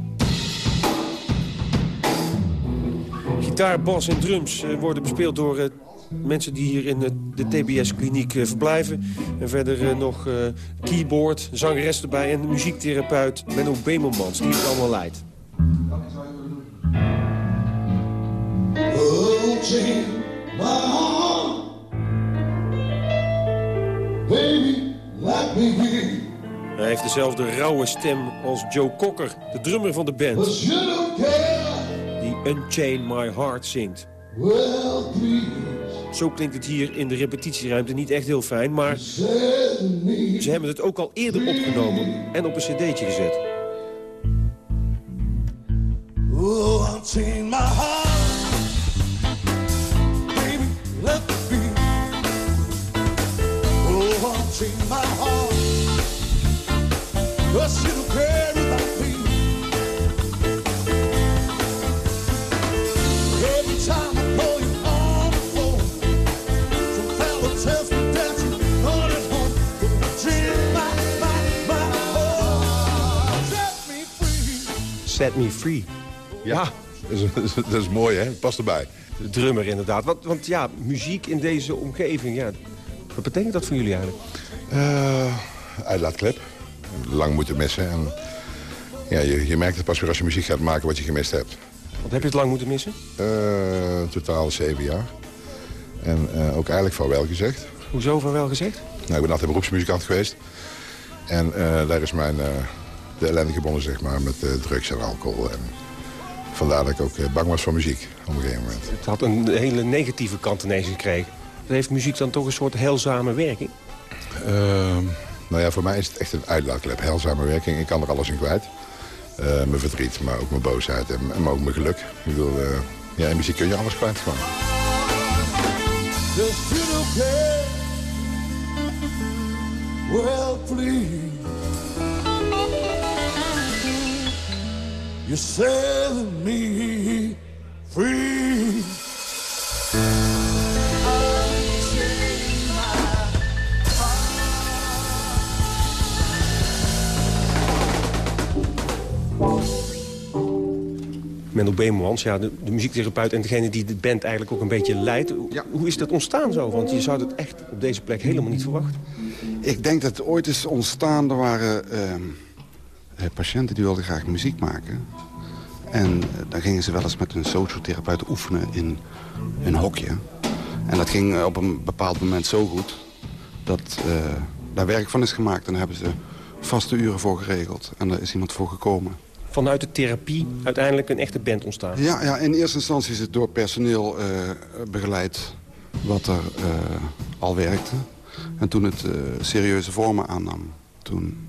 Gitaar, bas en drums uh, worden bespeeld door mensen die hier in de TBS-kliniek verblijven. En verder nog keyboard, zangeres erbij en muziektherapeut Benno Bemelmans, die het allemaal leidt.
My. Baby, let me be.
Hij heeft dezelfde rauwe stem als Joe Cocker, de drummer van de band. Die Unchain My Heart zingt.
Well,
Zo klinkt het hier in de repetitieruimte niet echt heel fijn, maar ze hebben het ook al eerder opgenomen en op een cd'tje gezet.
Oh, unchain my heart. Unchain my heart, cause you care about me. Every time I call you on the phone, some fella tells me that you're not at home. Unchain my, my, my heart, set me free.
Set me free.
Ja, dat is, dat is mooi hè, past erbij.
De drummer inderdaad. Want, want ja, muziek in deze omgeving, ja, wat betekent dat voor jullie eigenlijk?
Uh, uitlaatklep. Lang moeten missen. En, ja, je, je merkt het pas weer als je muziek gaat maken wat je gemist hebt.
Wat heb je het lang moeten missen?
Uh, totaal zeven jaar. En uh, ook eigenlijk van wel gezegd.
Hoezo van wel gezegd?
Nou, ik ben altijd beroepsmuzikant geweest. En daar is mijn, de ellende gebonden zeg maar, met drugs en alcohol. En vandaar dat ik ook bang was voor muziek op een gegeven moment.
Het had een hele negatieve kant ineens gekregen. Heeft muziek dan toch een soort heilzame werking?
Uh, nou ja, voor mij is het echt een uitlaatklep. Heilzame werking. Ik kan er alles in kwijt. Uh, mijn verdriet, maar ook mijn boosheid en, en ook mijn geluk. Ik bedoel, uh, ja, in muziek kun je alles kwijt gewoon.
Well, please. You're me free.
Menno Beemans, ja, de, de, muziektherapeut en degene die de band eigenlijk ook een beetje leidt. Ja. Hoe is dat ontstaan zo? Want je zou het echt op deze plek helemaal niet verwachten.
Ik denk dat het ooit is ontstaan. Er waren uh, patiënten die wilden graag muziek maken. En uh, dan gingen ze wel eens met een sociotherapeut oefenen in een hokje. En dat ging op een bepaald moment zo goed dat uh, daar werk van is gemaakt. En daar hebben ze vaste uren voor geregeld. En daar is iemand voor gekomen
vanuit de therapie uiteindelijk een echte band ontstaan?
Ja, ja in eerste instantie is het door personeel uh, begeleid wat er uh, al werkte. En toen het uh, serieuze vormen aannam, toen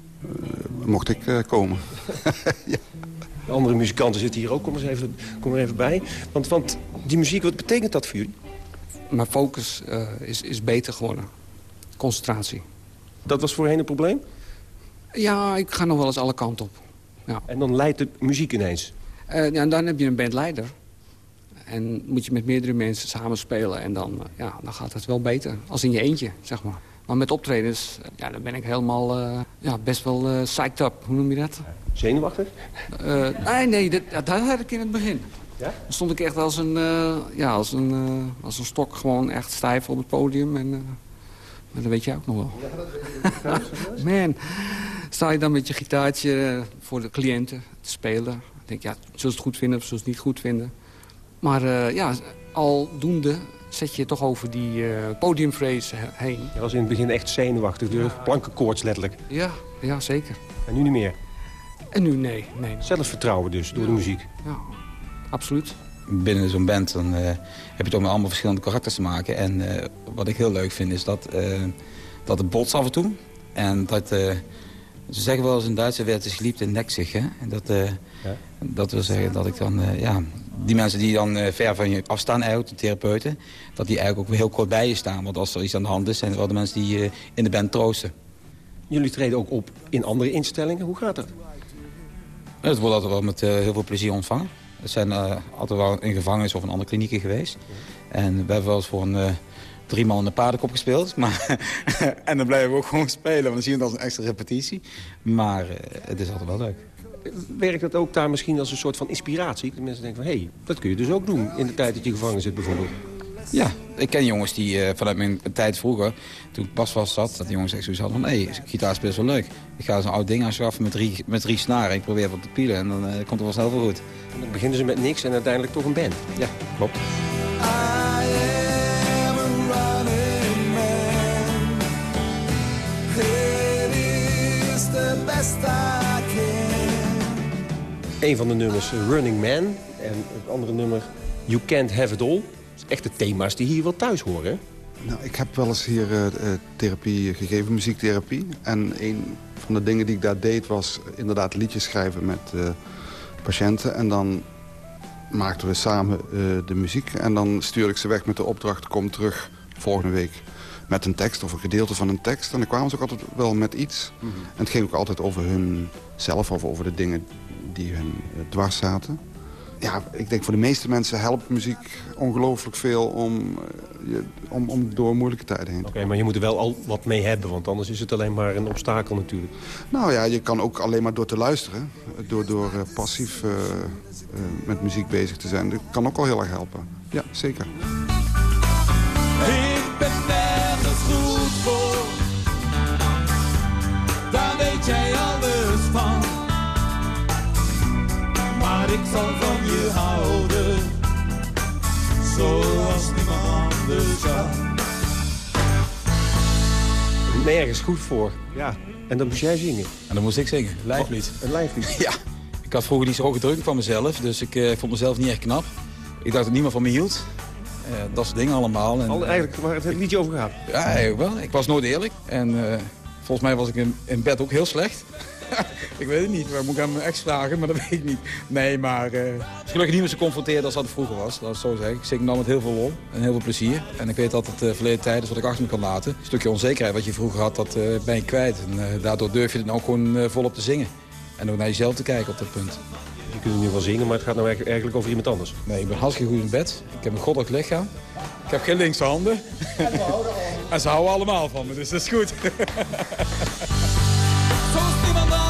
mocht ik komen.
ja. De andere muzikanten zitten hier ook, kom, eens even, kom er even bij. Want, want die muziek, wat betekent dat voor jullie?
Mijn focus is, is beter geworden. Concentratie.
Dat was voorheen een probleem?
Ja, ik ga nog wel eens alle kanten op. Ja.
En dan leidt de muziek ineens?
Uh, ja, en dan heb je een bandleider. En moet je met meerdere mensen samen spelen. En dan, uh, ja, dan gaat het wel beter. Als in je eentje, zeg maar. Maar met optredens, ja, dan ben ik helemaal uh, ja, best wel uh, psyched up. Hoe noem je dat?
Zenuwachtig?
nee, nee, dat, dat had ik in het begin.
Ja?
Dan stond ik echt als een, ja, als een, als een stok gewoon echt stijf op het podium. En, Maar dat weet jij ook nog wel. Man, sta je dan met je gitaartje eh, voor de cliënten te spelen. Ik denk, ja, zullen ze het goed vinden of zullen ze het niet goed vinden. Maar eh, ja, aldoende zet je toch over die podiumframes he- heen.
Je was in het begin echt zenuwachtig, de plankenkoorts letterlijk.
Ja, ja, zeker.
En nu niet meer?
En nu nee, nee.
Zelfvertrouwen dus, door de muziek.
Ja, absoluut.
Binnen zo'n band dan, eh, heb je het ook met allemaal verschillende karakters te maken. En eh, wat ik heel leuk vind is dat, eh, dat het bots af en toe. En dat, ze zeggen wel eens in Duitse werd is geliefd in. Hè? En dat, eh, dat wil zeggen dat ik dan, ja, die mensen die dan ver van je afstaan eigenlijk, de therapeuten, dat die eigenlijk ook weer heel kort bij je staan. Want als er iets aan de hand is, zijn er wel de mensen die in de band troosten.
Jullie treden ook op in andere instellingen. Hoe gaat dat?
Het wordt altijd wel met heel veel plezier ontvangen. We zijn eh, altijd wel in gevangenis of in andere klinieken geweest. En we hebben wel eens voor een eh, drie man een paardenkop gespeeld. Maar en dan blijven we ook gewoon spelen, want dan zien we het als een extra repetitie. Maar eh, het is altijd wel leuk.
Werkt dat ook daar misschien als een soort van inspiratie? Dat mensen denken van, hé, hey, dat kun je dus ook doen in de tijd dat je gevangen zit bijvoorbeeld.
Ja, ik ken jongens die eh, vanuit mijn tijd vroeger, toen ik pas vast zat, dat die jongens echt zoiets hadden van, hé, hey, gitaar is wel leuk. Ik ga zo'n oud ding aanschaffen met drie, met drie snaren. Ik probeer wat te pielen en dan eh, komt er wel snel veel goed.
En dan beginnen ze met niks en uiteindelijk toch een band.
Ja, klopt.
Een van de nummers Running Man en het andere nummer You Can't Have It All. Echte thema's die hier wel thuis horen.
Nou, ik heb wel eens hier eh, therapie gegeven, muziektherapie. En een van de dingen die ik daar deed was inderdaad liedjes schrijven met eh, patiënten. En dan maakten we samen de muziek. En dan stuurde ik ze weg met de opdracht, kom terug volgende week met een tekst of een gedeelte van een tekst. En dan kwamen ze ook altijd wel met iets. En het ging ook altijd over hun zelf of over de dingen die hun dwars zaten. Ja, ik denk voor de meeste mensen helpt muziek ongelooflijk veel om, eh, je, om, om door moeilijke tijden heen te
Oké, maar je moet er wel al wat mee hebben, want anders is het alleen maar een obstakel natuurlijk.
Nou ja, je kan ook alleen maar door te luisteren, door, door eh, passief eh, met muziek bezig te zijn, dat kan ook al heel erg helpen. Ja, zeker.
Ik ben Maar ik zal van je houden. Zoals niemand anders.
Nergens goed voor. Ja. En dan moest jij zingen.
En dan moest ik zingen, lijflied.
Een lijflied?
Ja. Ik had vroeger niet zo hoge druk van mezelf, dus ik eh, vond mezelf niet echt knap. Ik dacht dat niemand van me hield. Eh, dat soort dingen allemaal. En,
Al, eigenlijk waar het liedje over gaat.
Ja, eigenlijk wel. Ik was nooit eerlijk. En eh, volgens mij was ik in, in bed ook heel slecht. Ik weet het niet. Maar moet ik aan mijn ex vragen, maar dat weet ik niet. Nee, maar eh, het is gelukkig niet meer zo confronteerd als dat het vroeger was. Laat het zo zeggen. Ik zing dan met heel veel lol en heel veel plezier. En ik weet dat het uh, verleden tijd is wat ik achter me kan laten. Een stukje onzekerheid wat je vroeger had, dat eh, ben je kwijt. En eh, daardoor durf je het nou ook gewoon eh, volop te zingen. En ook naar jezelf te kijken op dat punt.
Je kunt nu wel zingen, maar het gaat nou eigenlijk over iemand anders.
Nee, ik ben hartstikke goed in bed. Ik heb een goddelijk lichaam. Ik heb geen linkse handen. En, ze houden allemaal van me, dus dat is goed.
Zoals niemand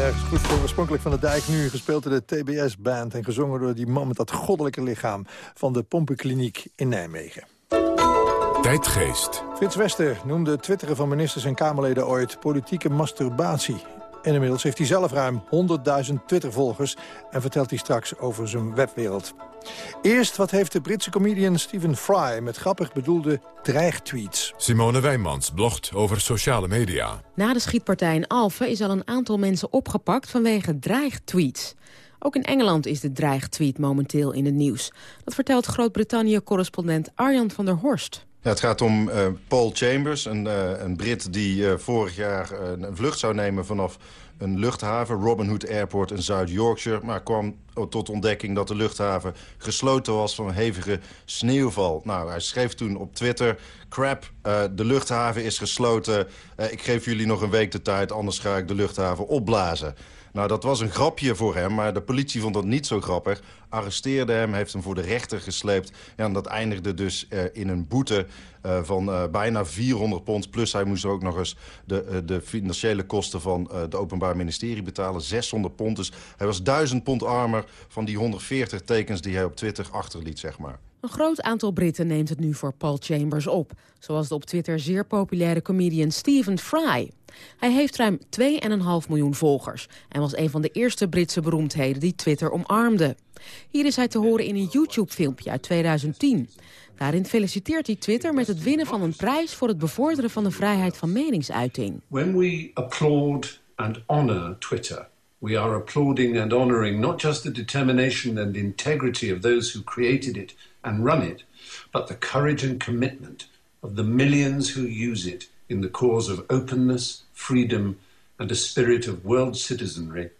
Nergens goed voor oorspronkelijk van de dijk. Nu gespeeld door de TBS-band en gezongen door die man met dat goddelijke lichaam van de Pompenkliniek in Nijmegen.
Tijdgeest.
Frits Wester noemde twitteren van ministers en Kamerleden ooit politieke masturbatie. En inmiddels heeft hij zelf ruim 100.000 Twitter-volgers... en vertelt hij straks over zijn webwereld. Eerst, wat heeft de Britse comedian Stephen Fry... met grappig bedoelde dreigtweets?
Simone Wijmans blogt over sociale media.
Na de schietpartij in Alphen is al een aantal mensen opgepakt vanwege dreigtweets. Ook in Engeland is de dreigtweet momenteel in het nieuws. Dat vertelt Groot-Brittannië-correspondent Arjan van der Horst.
Het gaat om eh, Paul Chambers, een, eh, een Brit die eh, vorig jaar een vlucht zou nemen vanaf een luchthaven, Robin Hood Airport in Zuid-Yorkshire. Maar kwam tot ontdekking dat de luchthaven gesloten was van hevige sneeuwval. Nou, hij schreef toen op Twitter, crap, eh, de luchthaven is gesloten. Eh, ik geef jullie nog een week de tijd, anders ga ik de luchthaven opblazen. Nou, dat was een grapje voor hem, maar de politie vond dat niet zo grappig. Arresteerde hem, heeft hem voor de rechter gesleept. Ja, en dat eindigde dus eh, in een boete van bijna 400 pond. Plus hij moest ook nog eens de, de financiële kosten van het Openbaar Ministerie betalen. 600 pond. Dus hij was 1000 pond armer van die 140 tekens die hij op Twitter achterliet, zeg maar.
Een groot aantal Britten neemt het nu voor Paul Chambers op. Zoals de op Twitter zeer populaire comedian Stephen Fry. Hij heeft ruim 2,5 miljoen volgers... en was een van de eerste Britse beroemdheden die Twitter omarmde. Hier is hij te horen in een YouTube-filmpje uit 2010. Daarin feliciteert hij Twitter met het winnen van een prijs... voor het bevorderen van de vrijheid van meningsuiting.
When we applaud and honor Twitter, we are applauding and honoring not just the determination and integrity of those who created it and run it, but the courage and commitment of the millions who use it in the cause of openness, freedom and a spirit of world citizenry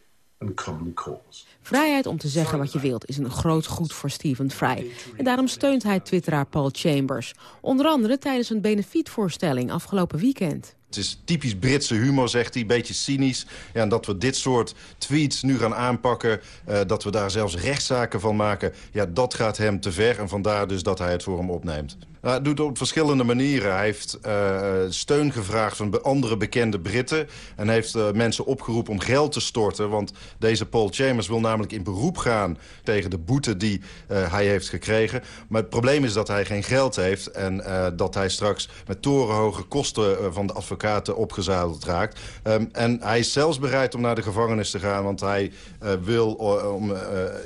and common cause.
Vrijheid om te zeggen wat je wilt is een groot goed voor Stephen Fry. En daarom steunt hij twitteraar Paul Chambers. Onder andere tijdens een benefietvoorstelling afgelopen weekend.
Het is typisch Britse humor, zegt hij, een beetje cynisch. Ja, en dat we dit soort tweets nu gaan aanpakken... Uh, dat we daar zelfs rechtszaken van maken... ja, dat gaat hem te ver en vandaar dus dat hij het voor hem opneemt. Nou, hij doet het op verschillende manieren. Hij heeft uh, steun gevraagd van andere bekende Britten... en heeft uh, mensen opgeroepen om geld te storten. Want deze Paul Chambers wil namelijk in beroep gaan... tegen de boete die hij heeft gekregen. Maar het probleem is dat hij geen geld heeft... en dat hij straks met torenhoge kosten van de advocaten opgezadeld raakt. Um, en hij is zelfs bereid om naar de gevangenis te gaan... want hij wil om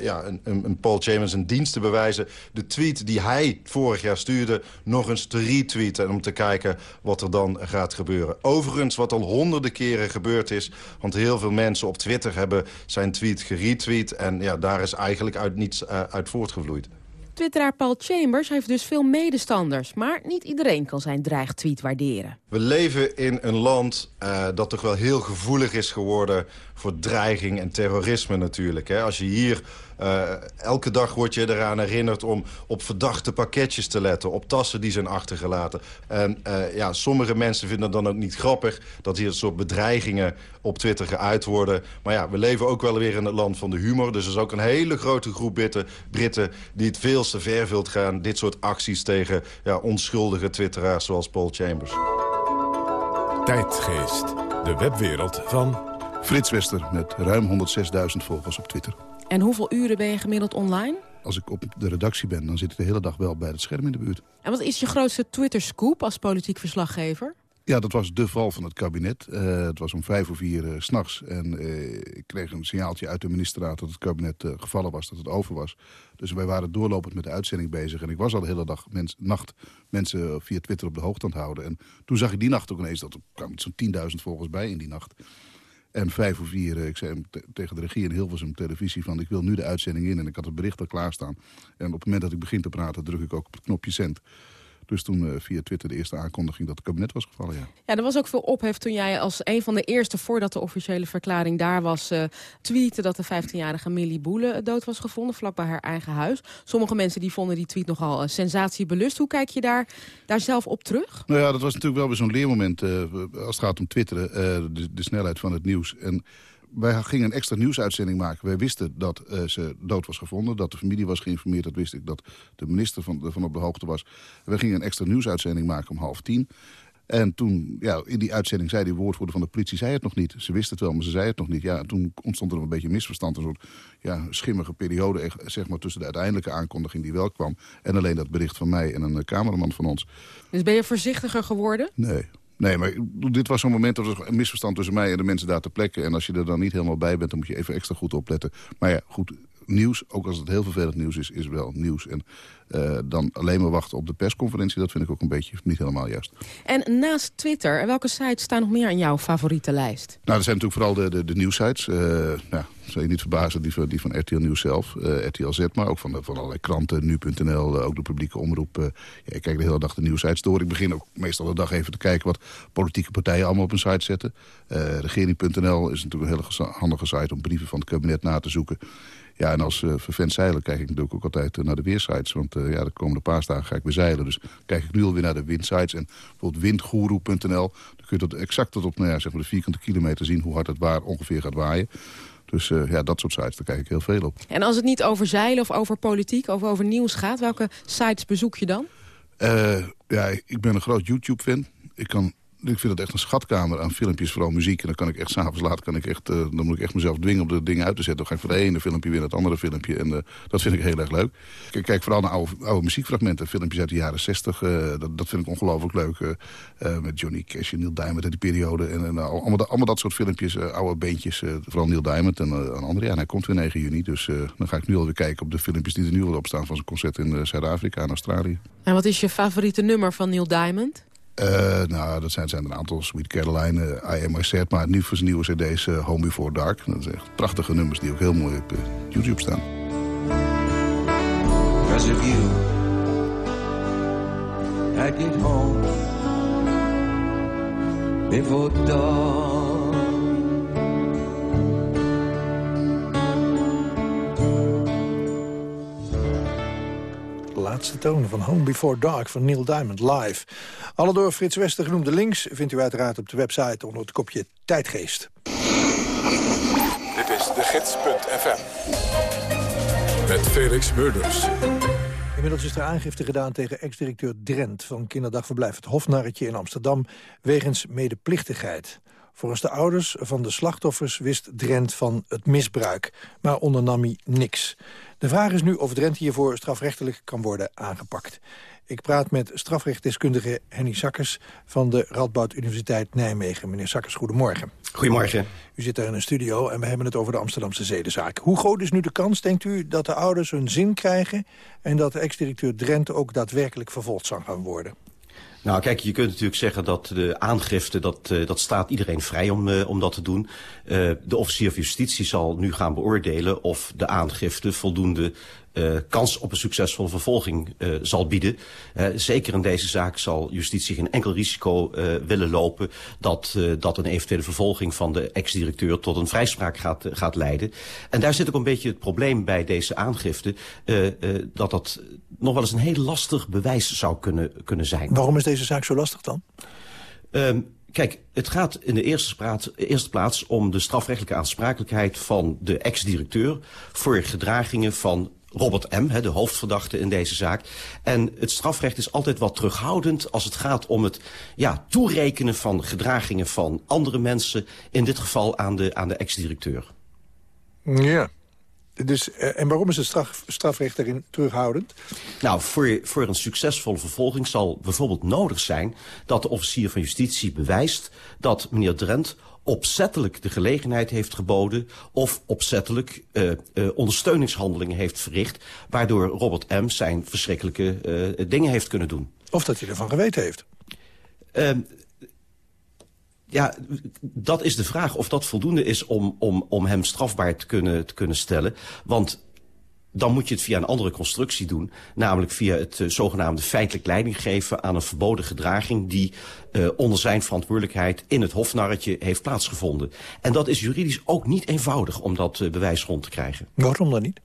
ja, een, een Paul Chambers een dienst te bewijzen. De tweet die hij vorig jaar stuurde nog eens te retweeten... om te kijken wat er dan gaat gebeuren. Overigens, wat al honderden keren gebeurd is... want heel veel mensen op Twitter hebben zijn tweet geretweet... en ja, daar is eigenlijk uit niets uh, uit voortgevloeid.
Twitteraar Paul Chambers heeft dus veel medestanders... maar niet iedereen kan zijn dreigtweet waarderen.
We leven in een land uh, dat toch wel heel gevoelig is geworden... voor dreiging en terrorisme natuurlijk. Hè. Als je hier elke dag word je eraan herinnerd om op verdachte pakketjes te letten. Op tassen die zijn achtergelaten. En uh, ja, sommige mensen vinden het dan ook niet grappig... dat hier een soort bedreigingen op Twitter geuit worden. Maar ja, we leven ook wel weer in het land van de humor. Dus er is ook een hele grote groep Britten, Britten... die het veel te ver wilt gaan. Dit soort acties tegen ja, onschuldige twitteraars zoals Paul Chambers.
Tijdgeest, de webwereld van...
Frits Wester met ruim 106.000 volgers op Twitter.
En hoeveel uren ben je gemiddeld online?
Als ik op de redactie ben, dan zit ik de hele dag wel bij het scherm in de buurt.
En wat is je grootste Twitter-scoop als politiek verslaggever?
Ja, dat was de val van het kabinet. Uh, het was om vijf of vier uh, s'nachts. En uh, ik kreeg een signaaltje uit de ministerraad dat het kabinet gevallen was, dat het over was. Dus wij waren doorlopend met de uitzending bezig. En ik was al de hele dag, mens, nacht, mensen via Twitter op de hoogte aan het houden. En toen zag ik die nacht ook ineens, dat er kwam zo'n 10.000 volgers bij in die nacht. En vijf of vier, ik zei tegen de regie in Hilversum televisie van... ik wil nu de uitzending in en ik had het bericht al klaarstaan. En op het moment dat ik begin te praten druk ik ook op het knopje zend. Dus toen uh, via Twitter de eerste aankondiging dat het kabinet was gevallen, ja.
Ja, er was ook veel ophef toen jij als een van de eerste... voordat de officiële verklaring daar was... Uh, tweette dat de 15-jarige Millie Boele dood was gevonden... vlak bij haar eigen huis. Sommige mensen die vonden die tweet nogal uh, sensatiebelust. Hoe kijk je daar, daar zelf op terug?
Nou ja, dat was natuurlijk wel weer zo'n leermoment... als het gaat om twitteren, de, de snelheid van het nieuws... En wij gingen een extra nieuwsuitzending maken. Wij wisten dat uh, ze dood was gevonden, dat de familie was geïnformeerd. Dat wist ik, dat de minister van, van op de hoogte was. We gingen een extra nieuwsuitzending maken om half tien. En toen, ja, in die uitzending zei die woordvoerder van de politie... zei het nog niet. Ze wist het wel, maar ze zei het nog niet. Ja, toen ontstond er een beetje misverstand. Een soort ja, schimmige periode zeg maar, tussen de uiteindelijke aankondiging die wel kwam... en alleen dat bericht van mij en een cameraman van ons.
Dus ben je voorzichtiger geworden?
Nee, Nee, maar dit was zo'n moment, dat was een misverstand tussen mij en de mensen daar ter plekke. En als je er dan niet helemaal bij bent, dan moet je even extra goed opletten. Maar ja, goed, nieuws, ook als het heel vervelend nieuws is, is wel nieuws. En uh, dan alleen maar wachten op de persconferentie, dat vind ik ook een beetje niet helemaal juist.
En naast Twitter, welke sites staan nog meer in jouw favoriete lijst?
Nou, er zijn natuurlijk vooral de, de, de nieuwsites. Uh, nou, zou je niet verbazen, die van, die van RTL Nieuws zelf, uh, RTL Z, maar ook van, de, van allerlei kranten, nu.nl, ook de publieke omroep. ja, ik kijk de hele dag de nieuwsites door. Ik begin ook meestal de dag even te kijken wat politieke partijen allemaal op een site zetten. regering.nl is natuurlijk een hele handige site om brieven van het kabinet na te zoeken. Ja, en als uh, vervent zeiler kijk ik natuurlijk ook altijd uh, naar de weersites. Want uh, ja, de komende paasdagen ga ik weer zeilen. Dus kijk ik nu alweer naar de windsites. En bijvoorbeeld windgoeroe.nl. Dan kun je tot exact tot op nou ja, zeg maar de vierkante kilometer zien hoe hard het waar ongeveer gaat waaien. Dus eh, ja, dat soort sites, daar kijk ik heel veel op.
En als het niet over zeilen of over politiek of over nieuws gaat... welke sites bezoek je dan?
Eh, ja, ik ben een groot YouTube-fan. Ik kan ik vind het echt een schatkamer aan filmpjes, vooral muziek. En dan kan ik echt s'avonds laat, kan ik echt, eh, dan moet ik echt mezelf dwingen om de dingen uit te zetten. Dan ga ik van het ene filmpje weer naar het andere filmpje. En eh, dat vind ik heel erg leuk. Ik kijk vooral naar oude, oude muziekfragmenten, filmpjes uit de jaren 60. eh, dat, dat vind ik ongelooflijk leuk. met Johnny Cash en Neil Diamond uit die periode. En, en allemaal, dat- soort filmpjes, oude beentjes. vooral Neil Diamond en een andere. Ja, en hij komt weer 9 juni. Dus dan ga ik nu alweer kijken op de filmpjes die er nu al op staan... van zijn concert in Zuid-Afrika en Australië.
En wat is je favoriete nummer van Neil Diamond?
Eh, nou, dat zijn, zijn er een aantal. Sweet Caroline, eh, I Am I. Maar nu voor zijn nieuwe cd's eh, Home Before Dark. Dat zijn echt prachtige nummers die ook heel mooi op YouTube staan.
You, home before.
Laatste tonen van Home Before Dark van Neil Diamond live. Alle door Frits Wester genoemde links vindt u uiteraard op de website onder het kopje Tijdgeest.
Dit is de gids.fm. Met Felix Murders.
Inmiddels is er aangifte gedaan tegen ex-directeur Drent... van kinderdagverblijf Het Hofnarretje in Amsterdam... wegens medeplichtigheid. Volgens de ouders van de slachtoffers wist Drent van het misbruik... maar ondernam hij niks. De vraag is nu of Drent hiervoor strafrechtelijk kan worden aangepakt. Ik praat met strafrechtdeskundige Henny Sakkers... van de Radboud Universiteit Nijmegen. Meneer Sakkers, goedemorgen.
Goedemorgen.
U zit daar in een studio en we hebben het over de Amsterdamse zedenzaak. Hoe groot is nu de kans, denkt u, dat de ouders hun zin krijgen... en dat de ex-directeur Drent ook daadwerkelijk vervolgd zal gaan worden?
Nou, kijk, je kunt natuurlijk zeggen dat de aangifte, dat, eh, dat staat iedereen vrij om, eh, om dat te doen. Eh, de officier van justitie zal nu gaan beoordelen of de aangifte voldoende kans op een succesvolle vervolging zal bieden. Zeker in deze zaak zal justitie geen enkel risico willen lopen dat, dat een eventuele vervolging van de ex-directeur tot een vrijspraak gaat, gaat leiden. En daar zit ook een beetje het probleem bij deze aangifte, dat dat nog wel eens een heel lastig bewijs zou kunnen, kunnen zijn.
Waarom is deze zaak zo lastig dan?
Ehm, kijk, het gaat in de eerste, praat- eerste plaats om de strafrechtelijke aansprakelijkheid van de ex-directeur voor gedragingen van Robert M., hè, de hoofdverdachte in deze zaak. En het strafrecht is altijd wat terughoudend als het gaat om het ja, toerekenen van gedragingen van andere mensen, in dit geval aan de, aan de ex-directeur.
Ja. Dus, eh, en waarom is het straf, strafrecht daarin terughoudend?
Nou, voor, voor een succesvolle vervolging zal bijvoorbeeld nodig zijn... dat de officier van justitie bewijst dat meneer Drent opzettelijk de gelegenheid heeft geboden... of opzettelijk eh, eh, ondersteuningshandelingen heeft verricht... waardoor Robert M. zijn verschrikkelijke dingen heeft kunnen doen.
Of dat hij ervan geweten heeft?
Ja, dat is de vraag of dat voldoende is om, om, om hem strafbaar te kunnen, te kunnen stellen. Want dan moet je het via een andere constructie doen. Namelijk via het eh, zogenaamde feitelijk leiding geven aan een verboden gedraging... die eh, onder zijn verantwoordelijkheid in het hofnarretje heeft plaatsgevonden. En dat is juridisch ook niet eenvoudig om dat eh, bewijs rond te krijgen.
Waarom dan niet?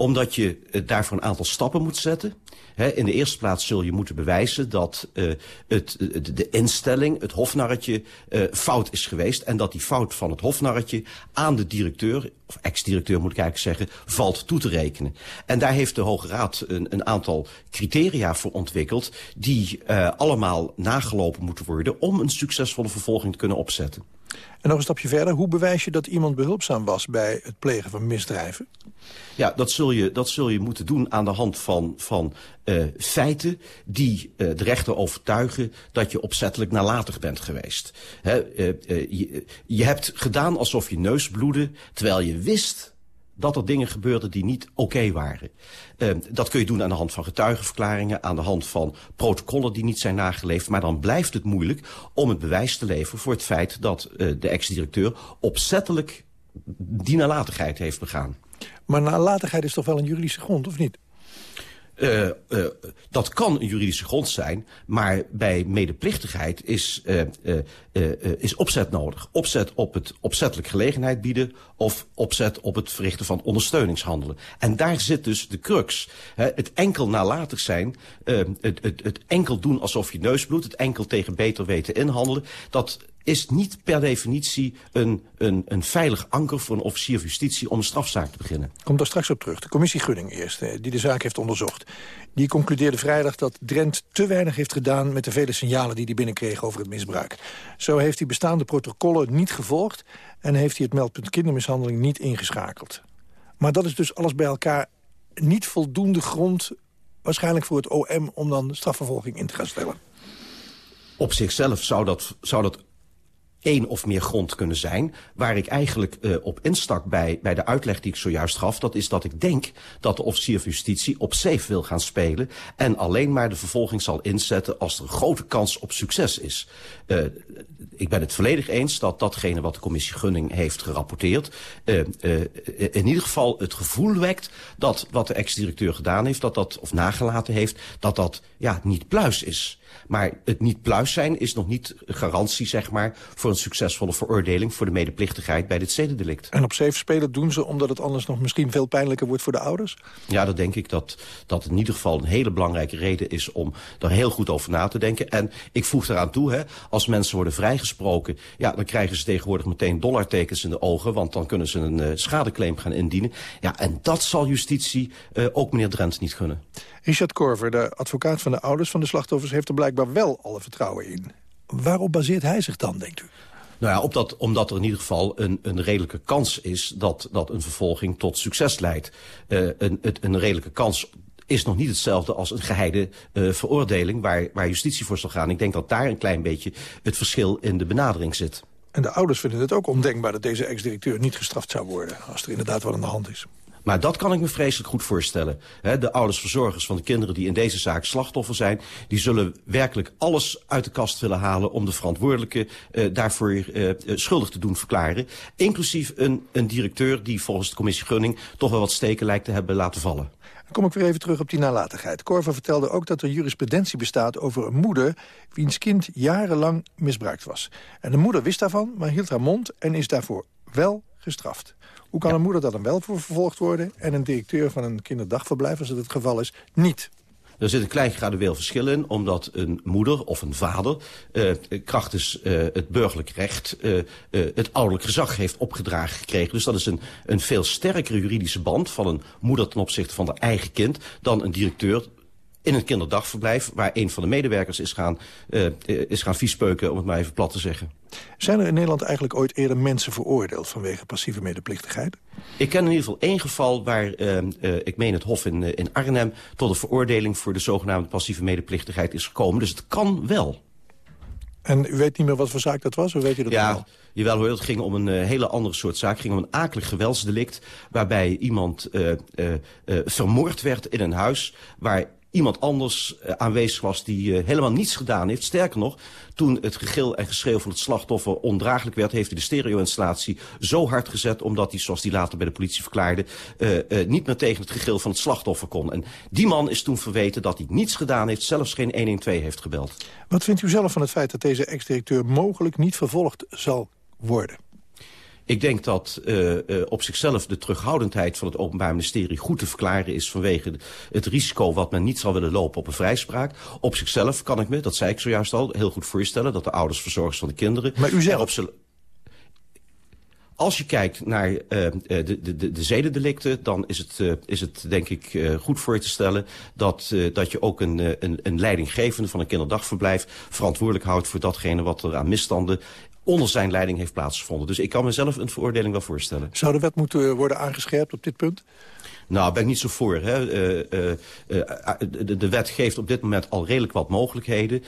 Omdat je eh, daarvoor een aantal stappen moet zetten. In de eerste plaats zul je moeten bewijzen dat eh, het, eh, de, instelling, het hofnarretje, fout is geweest. En dat die fout van het hofnarretje aan de directeur, of ex-directeur moet ik eigenlijk zeggen, valt toe te rekenen. En daar heeft de Hoge Raad een, een aantal criteria voor ontwikkeld... die allemaal nagelopen moeten worden om een succesvolle vervolging te kunnen opzetten.
En nog een stapje verder, hoe bewijs je dat iemand behulpzaam was... bij het plegen van misdrijven?
Ja, dat zul je, dat zul je moeten doen aan de hand van, van eh, feiten die eh, de rechter overtuigen dat je opzettelijk nalatig bent geweest. Eh, je, je hebt gedaan alsof je neus bloedde, terwijl je wist dat er dingen gebeurden die niet oké waren. Eh, dat kun je doen aan de hand van getuigenverklaringen... aan de hand van protocollen die niet zijn nageleefd. Maar dan blijft het moeilijk om het bewijs te leveren... voor het feit dat eh, de ex-directeur opzettelijk die nalatigheid heeft begaan.
Maar nalatigheid is toch wel een juridische grond, of niet?
Eh, eh, dat kan een juridische grond zijn, maar bij medeplichtigheid is, eh, is opzet nodig. Opzet op het opzettelijk gelegenheid bieden of opzet op het verrichten van ondersteuningshandelen. En daar zit dus de crux. Het enkel nalatig zijn, het, het, het enkel doen alsof je neus bloedt, het enkel tegen beter weten inhandelen, dat is niet per definitie een, een, een veilig anker voor een officier van justitie om een strafzaak te beginnen.
Kom daar straks op terug. De commissie Gunning eerst, eh, die de zaak heeft onderzocht. Die concludeerde vrijdag dat Drent te weinig heeft gedaan... met de vele signalen die hij binnenkreeg over het misbruik. Zo heeft hij bestaande protocollen niet gevolgd... en heeft hij het meldpunt kindermishandeling niet ingeschakeld. Maar dat is dus alles bij elkaar niet voldoende grond... waarschijnlijk voor het OM om dan strafvervolging in te gaan stellen.
Op zichzelf zou dat, zou dat één of meer grond kunnen zijn. Waar ik eigenlijk uh, op instak bij, bij de uitleg die ik zojuist gaf... dat is dat ik denk dat de officier van justitie op safe wil gaan spelen... en alleen maar de vervolging zal inzetten als er een grote kans op succes is. Uh, ik ben het volledig eens dat datgene wat de commissie Gunning heeft gerapporteerd... Uh, in ieder geval het gevoel wekt dat wat de ex-directeur gedaan heeft... dat dat, of nagelaten heeft, dat dat ja, niet pluis is... Maar het niet pluis zijn is nog niet garantie zeg maar, voor een succesvolle veroordeling... voor de medeplichtigheid bij dit zedendelict.
En op safe spelen doen ze omdat het anders nog misschien veel pijnlijker wordt voor de ouders?
Ja, dat denk ik dat dat in ieder geval een hele belangrijke reden is... om daar heel goed over na te denken. En ik voeg eraan toe, hè, als mensen worden vrijgesproken... ja, dan krijgen ze tegenwoordig meteen dollartekens in de ogen... want dan kunnen ze een uh, schadeclaim gaan indienen. Ja, en dat zal justitie uh, ook meneer Drent niet gunnen.
Richard Korver, de advocaat van de ouders van de slachtoffers... heeft er blijkbaar wel alle vertrouwen in. Waarop baseert hij zich dan, denkt u?
Nou ja, op dat, omdat er in ieder geval een, een redelijke kans is... Dat, dat een vervolging tot succes leidt. Uh, een, het, een redelijke kans is nog niet hetzelfde als een geheide uh, veroordeling... Waar, waar justitie voor zal gaan. Ik denk dat daar een klein beetje het verschil in de benadering zit.
En de ouders vinden het ook ondenkbaar dat deze ex-directeur niet gestraft zou worden... als er inderdaad wat aan de hand is.
Maar dat kan ik me vreselijk goed voorstellen. de ouders verzorgers van de kinderen die in deze zaak slachtoffer zijn... die zullen werkelijk alles uit de kast willen halen... om de verantwoordelijke uh, daarvoor uh, schuldig te doen verklaren. Inclusief een, een directeur die volgens de commissie Gunning... toch wel wat steken lijkt te hebben laten vallen.
Dan kom ik weer even terug op die nalatigheid. Korver vertelde ook dat er jurisprudentie bestaat over een moeder... wiens kind jarenlang misbruikt was. En de moeder wist daarvan, maar hield haar mond... en is daarvoor wel gestraft. Hoe kan een moeder daar dan wel voor vervolgd worden... en een directeur van een kinderdagverblijf, als het het geval is, niet?
Er zit een klein gradueel verschil in, omdat een moeder of een vader... Uh, krachtens uh, het burgerlijk recht uh, uh, het ouderlijk gezag heeft opgedragen gekregen. Dus dat is een, een veel sterkere juridische band van een moeder ten opzichte van haar eigen kind... dan een directeur in een kinderdagverblijf... waar een van de medewerkers is gaan, uh, is gaan viespeuken, om het maar even plat te zeggen.
Zijn er in Nederland eigenlijk ooit eerder mensen veroordeeld... vanwege passieve medeplichtigheid?
Ik ken in ieder geval één geval waar, uh, uh, ik meen het Hof in, in Arnhem... tot een veroordeling voor de zogenaamde passieve medeplichtigheid is gekomen. Dus het kan wel.
En u weet niet meer wat voor zaak dat was? Hoe weet u dat
ja,
wel?
Jawel hoor, het ging om een uh, hele andere soort zaak. Het ging om een akelig geweldsdelict... waarbij iemand uh, uh, vermoord werd in een huis... waar iemand anders uh, aanwezig was die uh, helemaal niets gedaan heeft. Sterker nog, toen het gegil en geschreeuw van het slachtoffer ondraaglijk werd... heeft hij de stereo-installatie zo hard gezet... omdat hij, zoals hij later bij de politie verklaarde... Uh, niet meer tegen het gegil van het slachtoffer kon. En die man is toen verweten dat hij niets gedaan heeft... zelfs geen 112 heeft gebeld.
Wat vindt u zelf van het feit dat deze ex-directeur... mogelijk niet vervolgd zal worden?
Ik denk dat uh, uh, op zichzelf de terughoudendheid van het Openbaar Ministerie goed te verklaren is vanwege het risico wat men niet zal willen lopen op een vrijspraak. Op zichzelf kan ik me, dat zei ik zojuist al, heel goed voorstellen dat de ouders verzorgers van de kinderen...
Maar u zelf?
Als je kijkt naar uh, de, de, de zedendelicten, dan is het, uh, is het denk ik uh, goed voor je te stellen dat, dat je ook een, een, een leidinggevende van een kinderdagverblijf verantwoordelijk houdt voor datgene wat er aan misstanden onder zijn leiding heeft plaatsgevonden. Dus ik kan mezelf een veroordeling wel voorstellen.
Zou de wet moeten worden aangescherpt op dit punt?
Nou, ben ik niet zo voor. Hè. Uh, uh, uh, de, de wet geeft op dit moment al redelijk wat mogelijkheden.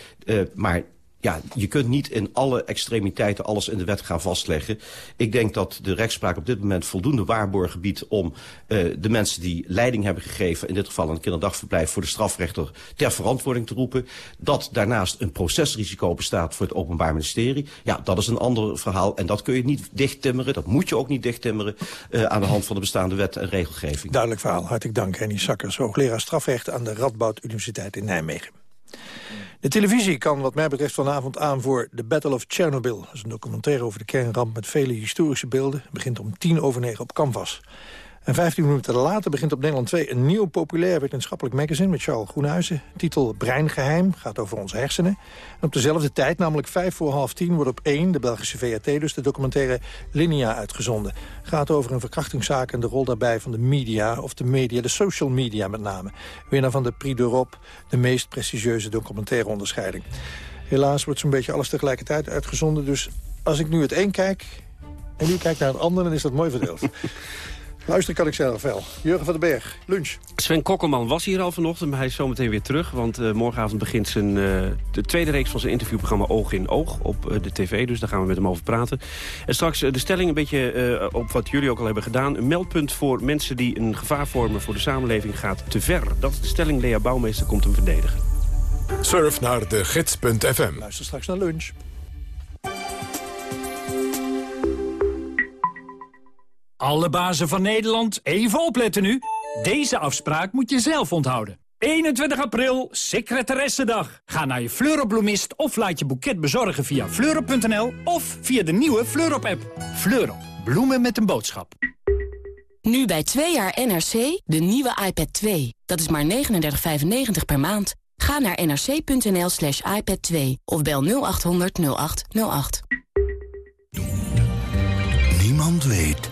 maar ja, je kunt niet in alle extremiteiten alles in de wet gaan vastleggen. Ik denk dat de rechtspraak op dit moment voldoende waarborgen biedt... om uh, de mensen die leiding hebben gegeven... in dit geval een kinderdagverblijf voor de strafrechter... ter verantwoording te roepen. Dat daarnaast een procesrisico bestaat voor het Openbaar Ministerie. Ja, dat is een ander verhaal. En dat kun je niet dichttimmeren. Dat moet je ook niet dichttimmeren... Uh, aan de hand van de bestaande wet en regelgeving.
Duidelijk verhaal. Hartelijk dank, Henny Sakkers. Hoogleraar strafrecht aan de Radboud Universiteit in Nijmegen. De televisie kan wat mij betreft vanavond aan voor The Battle of Chernobyl. Dat is een documentaire over de kernramp met vele historische beelden. Het begint om tien over negen op Canvas. En 15 minuten later begint op Nederland 2 een nieuw populair wetenschappelijk magazine met Charles Groenhuizen. Titel Breingeheim, gaat over onze hersenen. En op dezelfde tijd, namelijk 5 voor half 10, wordt op 1, de Belgische VRT dus, de documentaire Linea uitgezonden. Gaat over een verkrachtingszaak en de rol daarbij van de media, of de media, de social media met name. Winnaar van de Prix d'Europe, de meest prestigieuze documentaire onderscheiding. Helaas wordt zo'n beetje alles tegelijkertijd uitgezonden, dus als ik nu het een kijk en u kijkt naar het ander, dan is dat mooi verdeeld. Luisteren kan ik zelf wel. Jurgen van den Berg, lunch.
Sven Kokkelman was hier al vanochtend, maar hij is zometeen weer terug. Want eh, morgenavond begint zijn, eh, de tweede reeks van zijn interviewprogramma Oog in Oog op eh, de tv. Dus daar gaan we met hem over praten. En straks de stelling een beetje eh, op wat jullie ook al hebben gedaan. Een meldpunt voor mensen die een gevaar vormen voor de samenleving gaat te ver. Dat is de stelling. Lea Bouwmeester komt hem verdedigen.
Surf naar de gids.fm.
Luister straks naar lunch.
Alle bazen van Nederland, even opletten nu. Deze afspraak moet je zelf onthouden. 21 april, secretaressendag. Ga naar je Fleurop-bloemist of laat je boeket bezorgen via fleurop.nl of via de nieuwe Fleurop-app. Fleurop, bloemen met een boodschap.
Nu bij 2 jaar NRC, de nieuwe iPad 2. Dat is maar 39,95 per maand. Ga naar nrc.nl slash iPad 2 of bel 0800 0808.
Niemand weet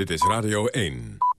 Dit is Radio 1.